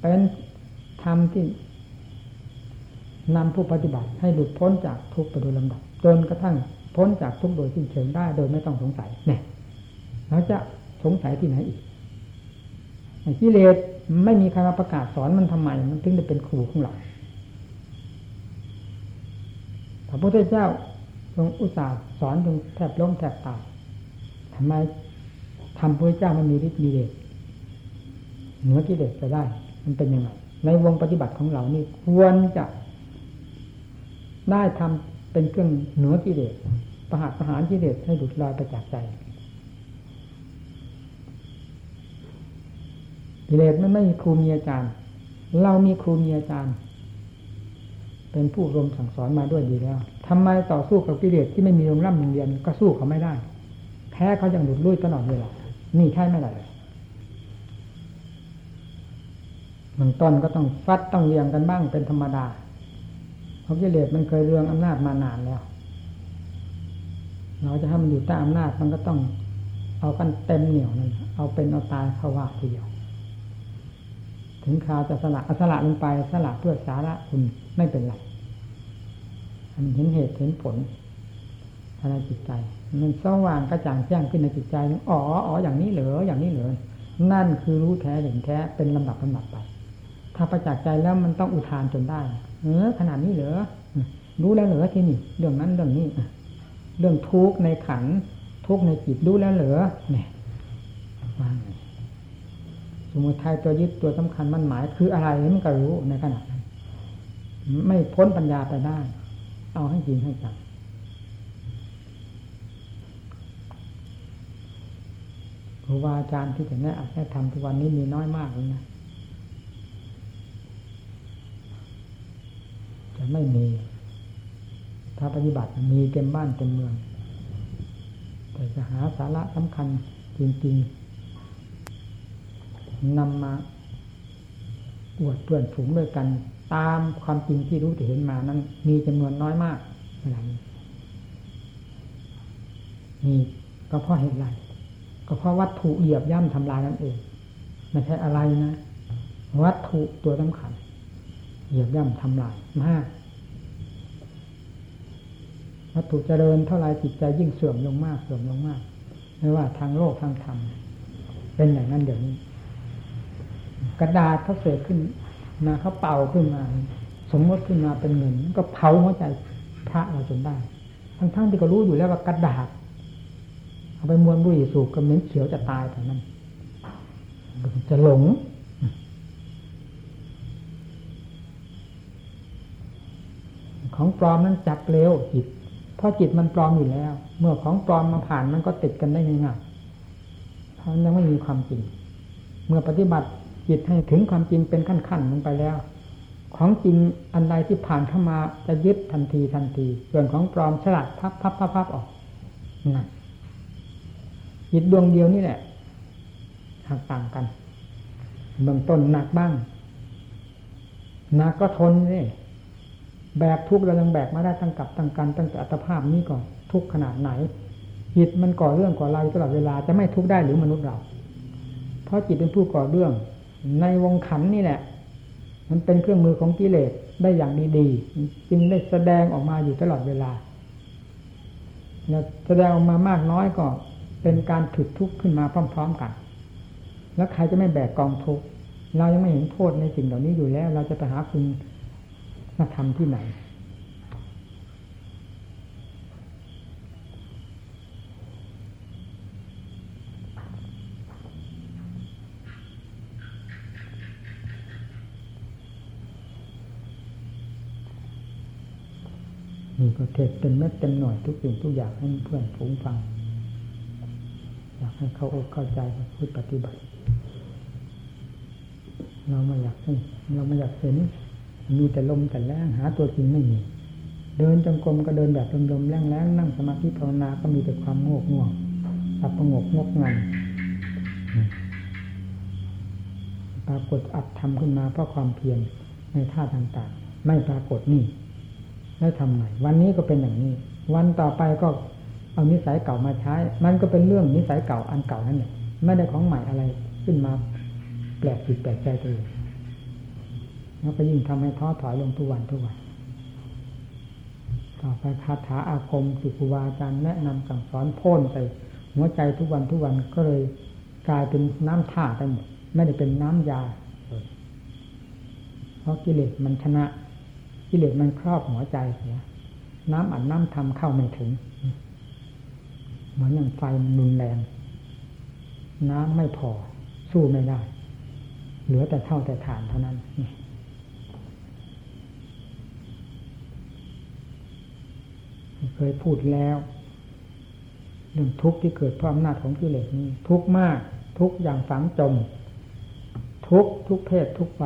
เป็น ธรรมที่นำผู้ปฏิบัติให้หลุดพ้นจากทุกข์ไปโดยลำดับจนกระทั่งพ้นจากทุกข์โดยสิ้นเชิงได้โดยไม่ต้องสงสัยเนี่ยเราจะสงสัยที่ไหนอีกกิเลสไม่มีใครมาประกาศสอนมันทำไม มันถึงจะเป็นครูของเราพระพุทธเจ้าทรงอุตส่าห์สอนจนแทบล้มแทบตายทำไมทำพระเจ้ามันมีฤทธิ์มีเดชเหนือกิเลสจะได้ มันเป็นยังไง ในวงปฏิบัติของเรานี่ควรจะได้ทำเป็นเครื่องเหนือกิเลสประหารประหารกิเลสให้ดุดลอยไปจากใจกิเลสมันไม่มีครูมีอาจารย์ เรามีครูมีอาจารย์ เป็นผู้รวมสั่งสอนมาด้วยดีแล้วทำไมต่อสู้กับกิเลสที่ไม่มีโรงร่ำโรงเรียนก็สู้เขาไม่ได้ แพ้เขาอย่างหลุดลุ่ยตลอดเวลานี่ใช่ไม่ได้ มันต้นก็ต้องฟัดต้องเรียงกันบ้างเป็นธรรมดา เพราะกิเลสมันเคยเรืองอำนาจมานานแล้ว เราจะให้มันอยู่ใต้อำนาจมันก็ต้องเอากันเต็มเหนียวนั่นเอาเป็นเอาตายเข้าว่าทีเดียว ถึงคราวจะสละสละลงไปสละเพื่อสาระคุณไม่เป็นไรมันเห็นเหตุเห็นผลในจิตใจ มันสว่างกระจ่างแจ้งขึ้นในจิตใจ อ๋ออ๋ออย่างนี้เหรออย่างนี้เหรอนั่นคือรู้แท้เห็นแท้เป็นลำดับลำดับไป ถ้าประจักษ์ใจแล้วมันต้องอุทานจนได้ เออขนาดนี้เหรอรู้แล้วเหรอที่นี่เรื่องนั้นเรื่องนี้เรื่องทุกข์ในขันทุกข์ในจิตรู้แล้วเหรอเนี่ยว่าไงสมุทัยตัวยึดตัวสำคัญมันหมายคืออะไรมันก็รู้ในขณะนั้นไม่พ้นปัญญาไปได้ เอาให้จริงให้จังครูบาอาจารย์ที่จะแนะแนะทำทุกวันนี้มีน้อยมากเลยนะ จะไม่มี ถ้าปฏิบัติมีเต็มบ้านเต็มเมือง แต่จะหาสาระสำคัญจริงๆนำมาอวดเพื่อนฝูงด้วยกันตามความจริงที่รู้ที่เห็นมานั้น มีจำนวนน้อยมากอะไรนี่ก็เพราะเหตุไรก็เพราะวัตถุเหยียบย่ำทำลายนั่นเอง ไม่ใช่อะไรนะ วัตถุตัวสำคัญ เหยียบย่ำทำลายมากวัตถุเจริญเท่าไรจิตใจยิ่งเสื่อมลงมากเสื่อมลงมาก ไม่ว่าทางโลกทางธรรมเป็นอย่างนั้นเดี๋ยวนี้ กระดาษเขาเสกขึ้นมาเขาเป่าขึ้นมา สมมติขึ้นมาเป็นเงินก็เผาหัวใจพระเราจนได้ทั้งๆที่ก็รู้อยู่แล้วว่ากระดาษเอาไปมวนบุหรี่สูบก็เหม็นเขียวจะตายแต่นั้นจะหลง ของปลอมนั้นจับเร็วจิต เพราะจิตมันปลอมอยู่แล้ว เมื่อของปลอมมาผ่านมันก็ติดกันได้ง่ายๆเพราะยังไม่มีความจริง เมื่อปฏิบัติจิตให้ถึงความจริงเป็นขั้นๆลงไปแล้ว ของจริงอันใดที่ผ่านเข้ามาจะยึดทันทีทันที ส่วนของปลอมฉลาดพับพับพับพับออกนั่นจิตดวงเดียวนี่แหละหากต่างกันเบื้องต้นหนักบ้างหนักก็ทนนี่ แบกทุกข์เรายังแบกมาได้ตั้งกับตั้งกันตั้งแต่อัตภาพนี้ก่อนทุกขนาดไหน จิตมันก่อเรื่องก่อราวตลอดเวลาจะไม่ทุกข์ได้หรือมนุษย์เรา เพราะจิตเป็นผู้ก่อเรื่อง ในวงขันนี่แหละ มันเป็นเครื่องมือของกิเลสได้อย่างดีๆจึงได้แสดงออกมาอยู่ตลอดเวลาแสดงออกมามากน้อยก็เป็นการถึกทุกข์ขึ้นมาพร้อม ๆกัน แล้วใครจะไม่แบกกองทุกข์เรายังไม่เห็นโทษในสิ่งเหล่านี้อยู่แล้ว เราจะไปหาคุณ ธรรมที่ไหน มีประเทศเป็นเม็ดเต็มหน่วยทุกสิ่งทุกอย่างให้เพื่อนฝูงฟัง อยากให้เขาอกเข้าใจพูดปฏิบัติ เราไม่อยากให้เราไม่อยากเห็น มีแต่ลมแต่แรงหาตัวจริงไม่มีเดินจงกรมก็เดินแบบลมๆแรงๆนั่งสมาธิภาวนาก็มีแต่ความโงกง่วงสับประงกงกงันปรากฏอัดทำขึ้นมาเพราะความเพียรในท่าต่างๆ ไม่ปรากฏนี่แล้วทำไงวันนี้ก็เป็นอย่างนี้ วันต่อไปก็เอานิสัยเก่ามาใช้ มันก็เป็นเรื่องนิสัยเก่าอันเก่านั่นแหละไม่ได้ของใหม่อะไรขึ้นมาแปลกผิดแปลกใจตัวเอง แล้วก็ยิ่งทำให้ท้อถอยลงทุกวันทุกวัน ต่อไปคาถาอาคมสิครูบาอาจารย์แนะนำสั่งสอนพ่นใส่หัวใจทุกวันทุกวันก็เลยกลายเป็นน้ำท่าไปหมดไม่ได้เป็นน้ำยา เพราะกิเลสมันชนะ กิเลสมันครอบหัวใจเสีย น้ำอัดน้ำทำเข้าไม่ถึง เหมือนอย่างไฟมันรุนแรง น้ำไม่พอสู้ไม่ได้ เหลือแต่เท่าแต่ฐานเท่านั้น เคยพูดแล้วเรื่องทุกข์ที่เกิดเพราะอำนาจของกิเลสนี้ ทุกข์มาก ทุกข์อย่างฝังจม ทุกทุกเพศทุกไป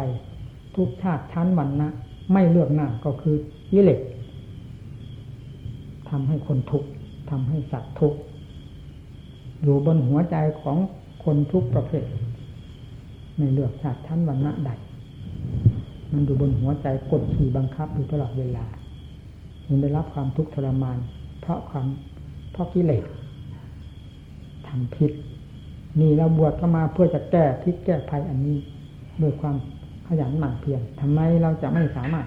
ทุกชาติชั้นวันนะไม่เลือกหน้าก็คือกิเลสทำให้คนทุกข์ทำให้สัตว์ทุกข์อยู่บนหัวใจของคนทุกประเภทไม่เลือกชาติชั้นวันณะใดมันอยู่บนหัวใจกดขี่บังคับอยู่ตลอดเวลา มันได้รับความทุกข์ทรมาน เพราะความเพราะกิเลสทำพิษนี่เราบวชเข้ามาเพื่อจะแก้พิษแก้ภัยอันนี้ด้วยความขยันหมั่นเพียรทำไมเราจะไม่สามารถ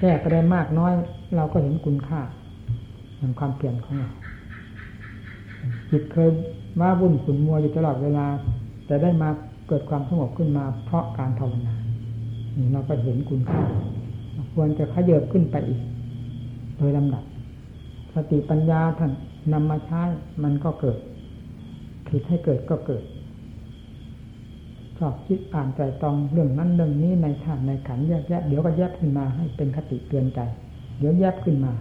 แก้ไปได้มากน้อย เราก็เห็นคุณค่าแห่งความเปลี่ยนของเราจิตเคยว่าวุ่นขุนมัวอยู่ตลอดเวลา แต่ได้มาเกิดความสงบขึ้นมา เพราะการภาวนานี่เราก็เห็นคุณค่า ควรจะขยับขึ้นไปอีก ยลำดับ สติปัญญาท่านนำมาใช้มันก็เกิดผิดให้เกิดก็เกิดชอบคิดอ่านใจตองเรื่องนั้นเรื่องนี้ในธาตุในขันแยกแยะเดี๋ยวก็แยกขึ้นมาให้เป็นคติเตือนใจ เดี๋ยวแยกขึ้นมา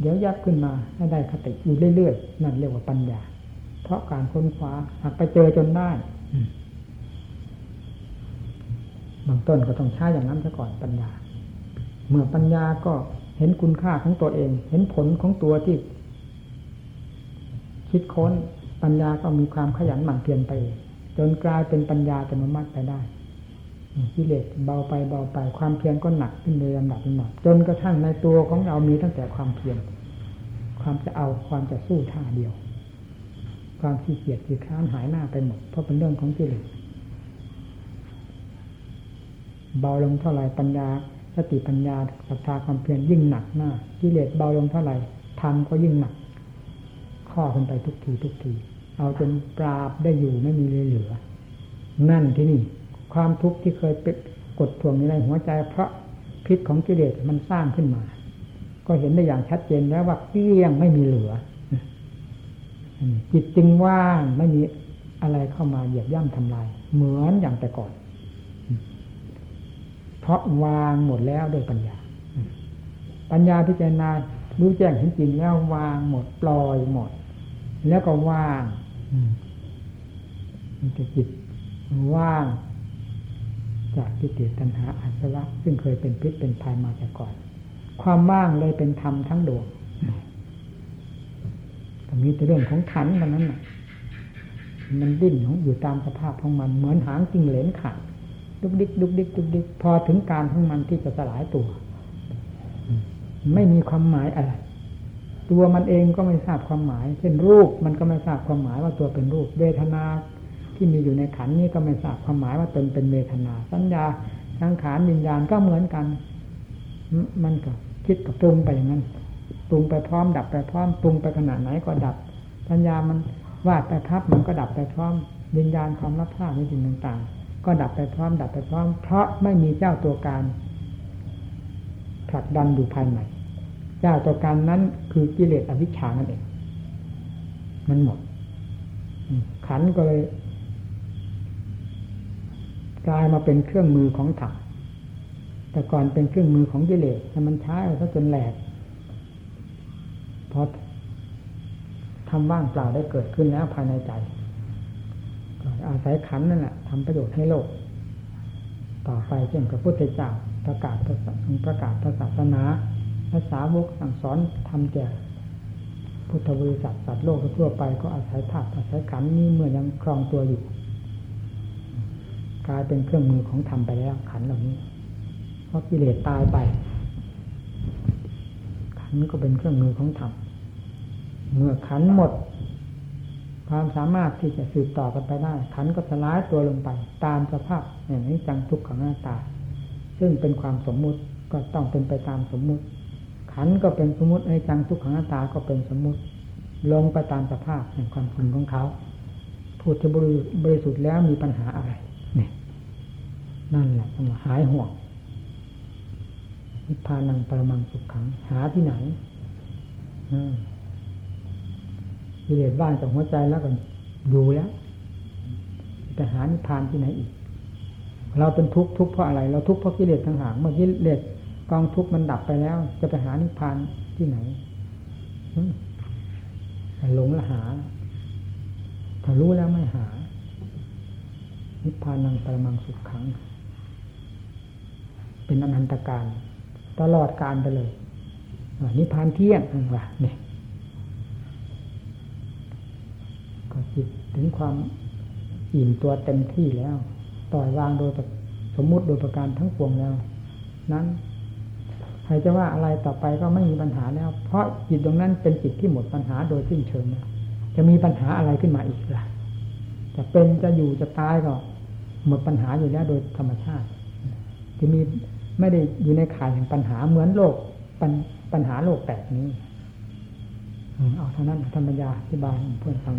เดี๋ยวแยกขึ้นมาให้ได้คติอยู่เรื่อยๆนั่นเรียกว่าปัญญา เพราะการค้นคว้าหากไปเจอจนได้บางต้นก็ต้องใช้อย่างนั้นซะก่อนปัญญา เมื่อปัญญาก็ เห็นคุณค่าของตัวเอง เห็นผลของตัวที่ คิดค้นปัญญาก็มีความขยันหมั่นเพียรไปจนกลายเป็นปัญญาอัตโนมัติไปได้กิเลสเบาไปเบาไปความเพียรก็หนักขึ้นโดยลำดับลำดับจนกระทั่งในตัวของเรามีตั้งแต่ความเพียรความจะเอาความจะสู้ท่าเดียว ความขี้เกียจขี้ค้านหายหน้าไปหมด เพราะเป็นเรื่องของกิเลสเบาลงเท่าไหร่ปัญญา สติปัญญาศรัทธาความเพียรยิ่งหนักหน้ากิเลสเบาลงเท่าไหร่ทำก็ยิ่งหนัก ข้อขึ้นไปทุกทีทุกที เอาจนปราบได้อยู่ไม่มีเลยเหลือ นั่นที่นี่ ความทุกข์ที่เคยเป็นกดทวงในหัวใจ เพราะพิษของกิเลสมันสร้างขึ้นมา ก็เห็นได้อย่างชัดเจนแล้วว่าเกลี้ยงไม่มีเหลือจิตจึงว่างไม่มีอะไรเข้ามาเหยียบย่ำทำลาย เหมือนอย่างแต่ก่อน เพราะวางหมดแล้วด้วยปัญญา ปัญญาพิจารณารู้แจ้งเห็นจริงแล้ววางหมดปล่อยหมด แล้วก็ว่างมันจะจิตว่าง จากกิเลสตัณหาอาสวะ ซึ่งเคยเป็นพิษเป็นภัยมาแต่ก่อน ความว่างเลยเป็นธรรมทั้งดวงแต่มีแต่เรื่องของขันเท่านั้นน่ะมันดิ้นของอยู่ตามสภาพของมัน เหมือนหางจิงเหลนขาด ดุกดิกดุกดิกดุกดิกพอถึงการของมันที่จะสลายตัว ไม่มีความหมายอะไร ตัวมันเองก็ไม่ทราบความหมาย เช่นรูปมันก็ไม่ทราบความหมายว่าตัวเป็นรูป เวทนาที่มีอยู่ในขันนี้ก็ไม่ทราบความหมายว่าตนเป็นเวทนา สัญญาสังขารวิญญาณก็เหมือนกัน มันก็คิดกับปรุงไปอย่างนั้นปรุงไปพร้อม ดับไปพร้อมปรุงไปขนาดไหนก็ดับ สัญญามันวาดไปพับมันก็ดับไปพร้อมวิญญาณความรับผ้าในสิ่งต่างๆ ก็ดับไปพร้อม ดับไปพร้อม เพราะไม่มีเจ้าตัวการผลักดันอยู่ภายในเจ้าตัวการนั้นคือกิเลสอวิชชานั่นเอง มันหมด ขันก็เลยกลายมาเป็นเครื่องมือของธรรมแต่ก่อนเป็นเครื่องมือของกิเลสแต่มันใช้ซะจนแหลกพราะทำว่างเปล่าได้เกิดขึ้นแล้วภายในใจ อาศัยขันนั่นแหละทำประโยชน์ให้โลก ต่อไปเช่นกับพุทธเจ้าประกาศประกาศศาสนาภาษาวกสั่งสอนทำแก่พุทธบริษัทสัตว์โลกทั่วไปก็อาศัยธาตุอาศัยขันนี้เมื่อยังครองตัวอยู่ กลายเป็นเครื่องมือของธรรมไปแล้วขันเหล่านี้ เพราะกิเลสตายไป ขันก็เป็นเครื่องมือของธรรมเมื่อขันหมด ความสามารถที่จะสืบต่อกันไปได้ ขันก็สลายตัวลงไป ตามสภาพอย่างนี้จังทุกขังหน้าตา ซึ่งเป็นความสมมุติก็ต้องเป็นไปตามสมมุติ ขันก็เป็นสมมติไอ้จังทุกขังตาก็เป็นสมมุติ ลงไปตามสภาพแห่งความจริงของเขาพูดที่บริสุทธิ์แล้วมีปัญหาอะไรเนี่ยนั่นแหละหายห่วงนิพพานังปรมังสุขขัง หาที่ไหน กิเลสบ้านจากหัวใจแล้วก็ดูแล้วจะหานิพพานที่ไหนอีก เราเป็นทุกข์ทุกข์เพราะอะไร เราทุกข์เพราะกิเลสทั้งหางเมื่อกิเลสกองทุกข์มันดับไปแล้ว จะไปหานิพพานที่ไหนหลงละหา ถ้ารู้แล้วไม่หา นิพพานังปรมังสุขขัง เป็นอนันตการ ตลอดการไปเลยนิพพานเที่ยงวันว่าเนี่ยก็ จิตถึงความอิ่มตัวเต็มที่แล้วปล่อยวางโดยสมมุติโดยประการทั้งปวงแล้ว นั้นใครจะว่าอะไรต่อไปก็ไม่มีปัญหาแล้ว เพราะจิตตรงนั้นเป็นจิตที่หมดปัญหาโดยสิ้นเชิงแล้วจะมีปัญหาอะไรขึ้นมาอีกล่ะจะเป็นจะอยู่จะตายก็หมดปัญหาอยู่แล้วโดยธรรมชาติจะมีไม่ได้อยู่ในข่ายแห่งปัญหาเหมือนโลกปัญปัญหาโลกแตกนี้เอาเท่านั้นธรรมยาที่บายเพื่อนฟัง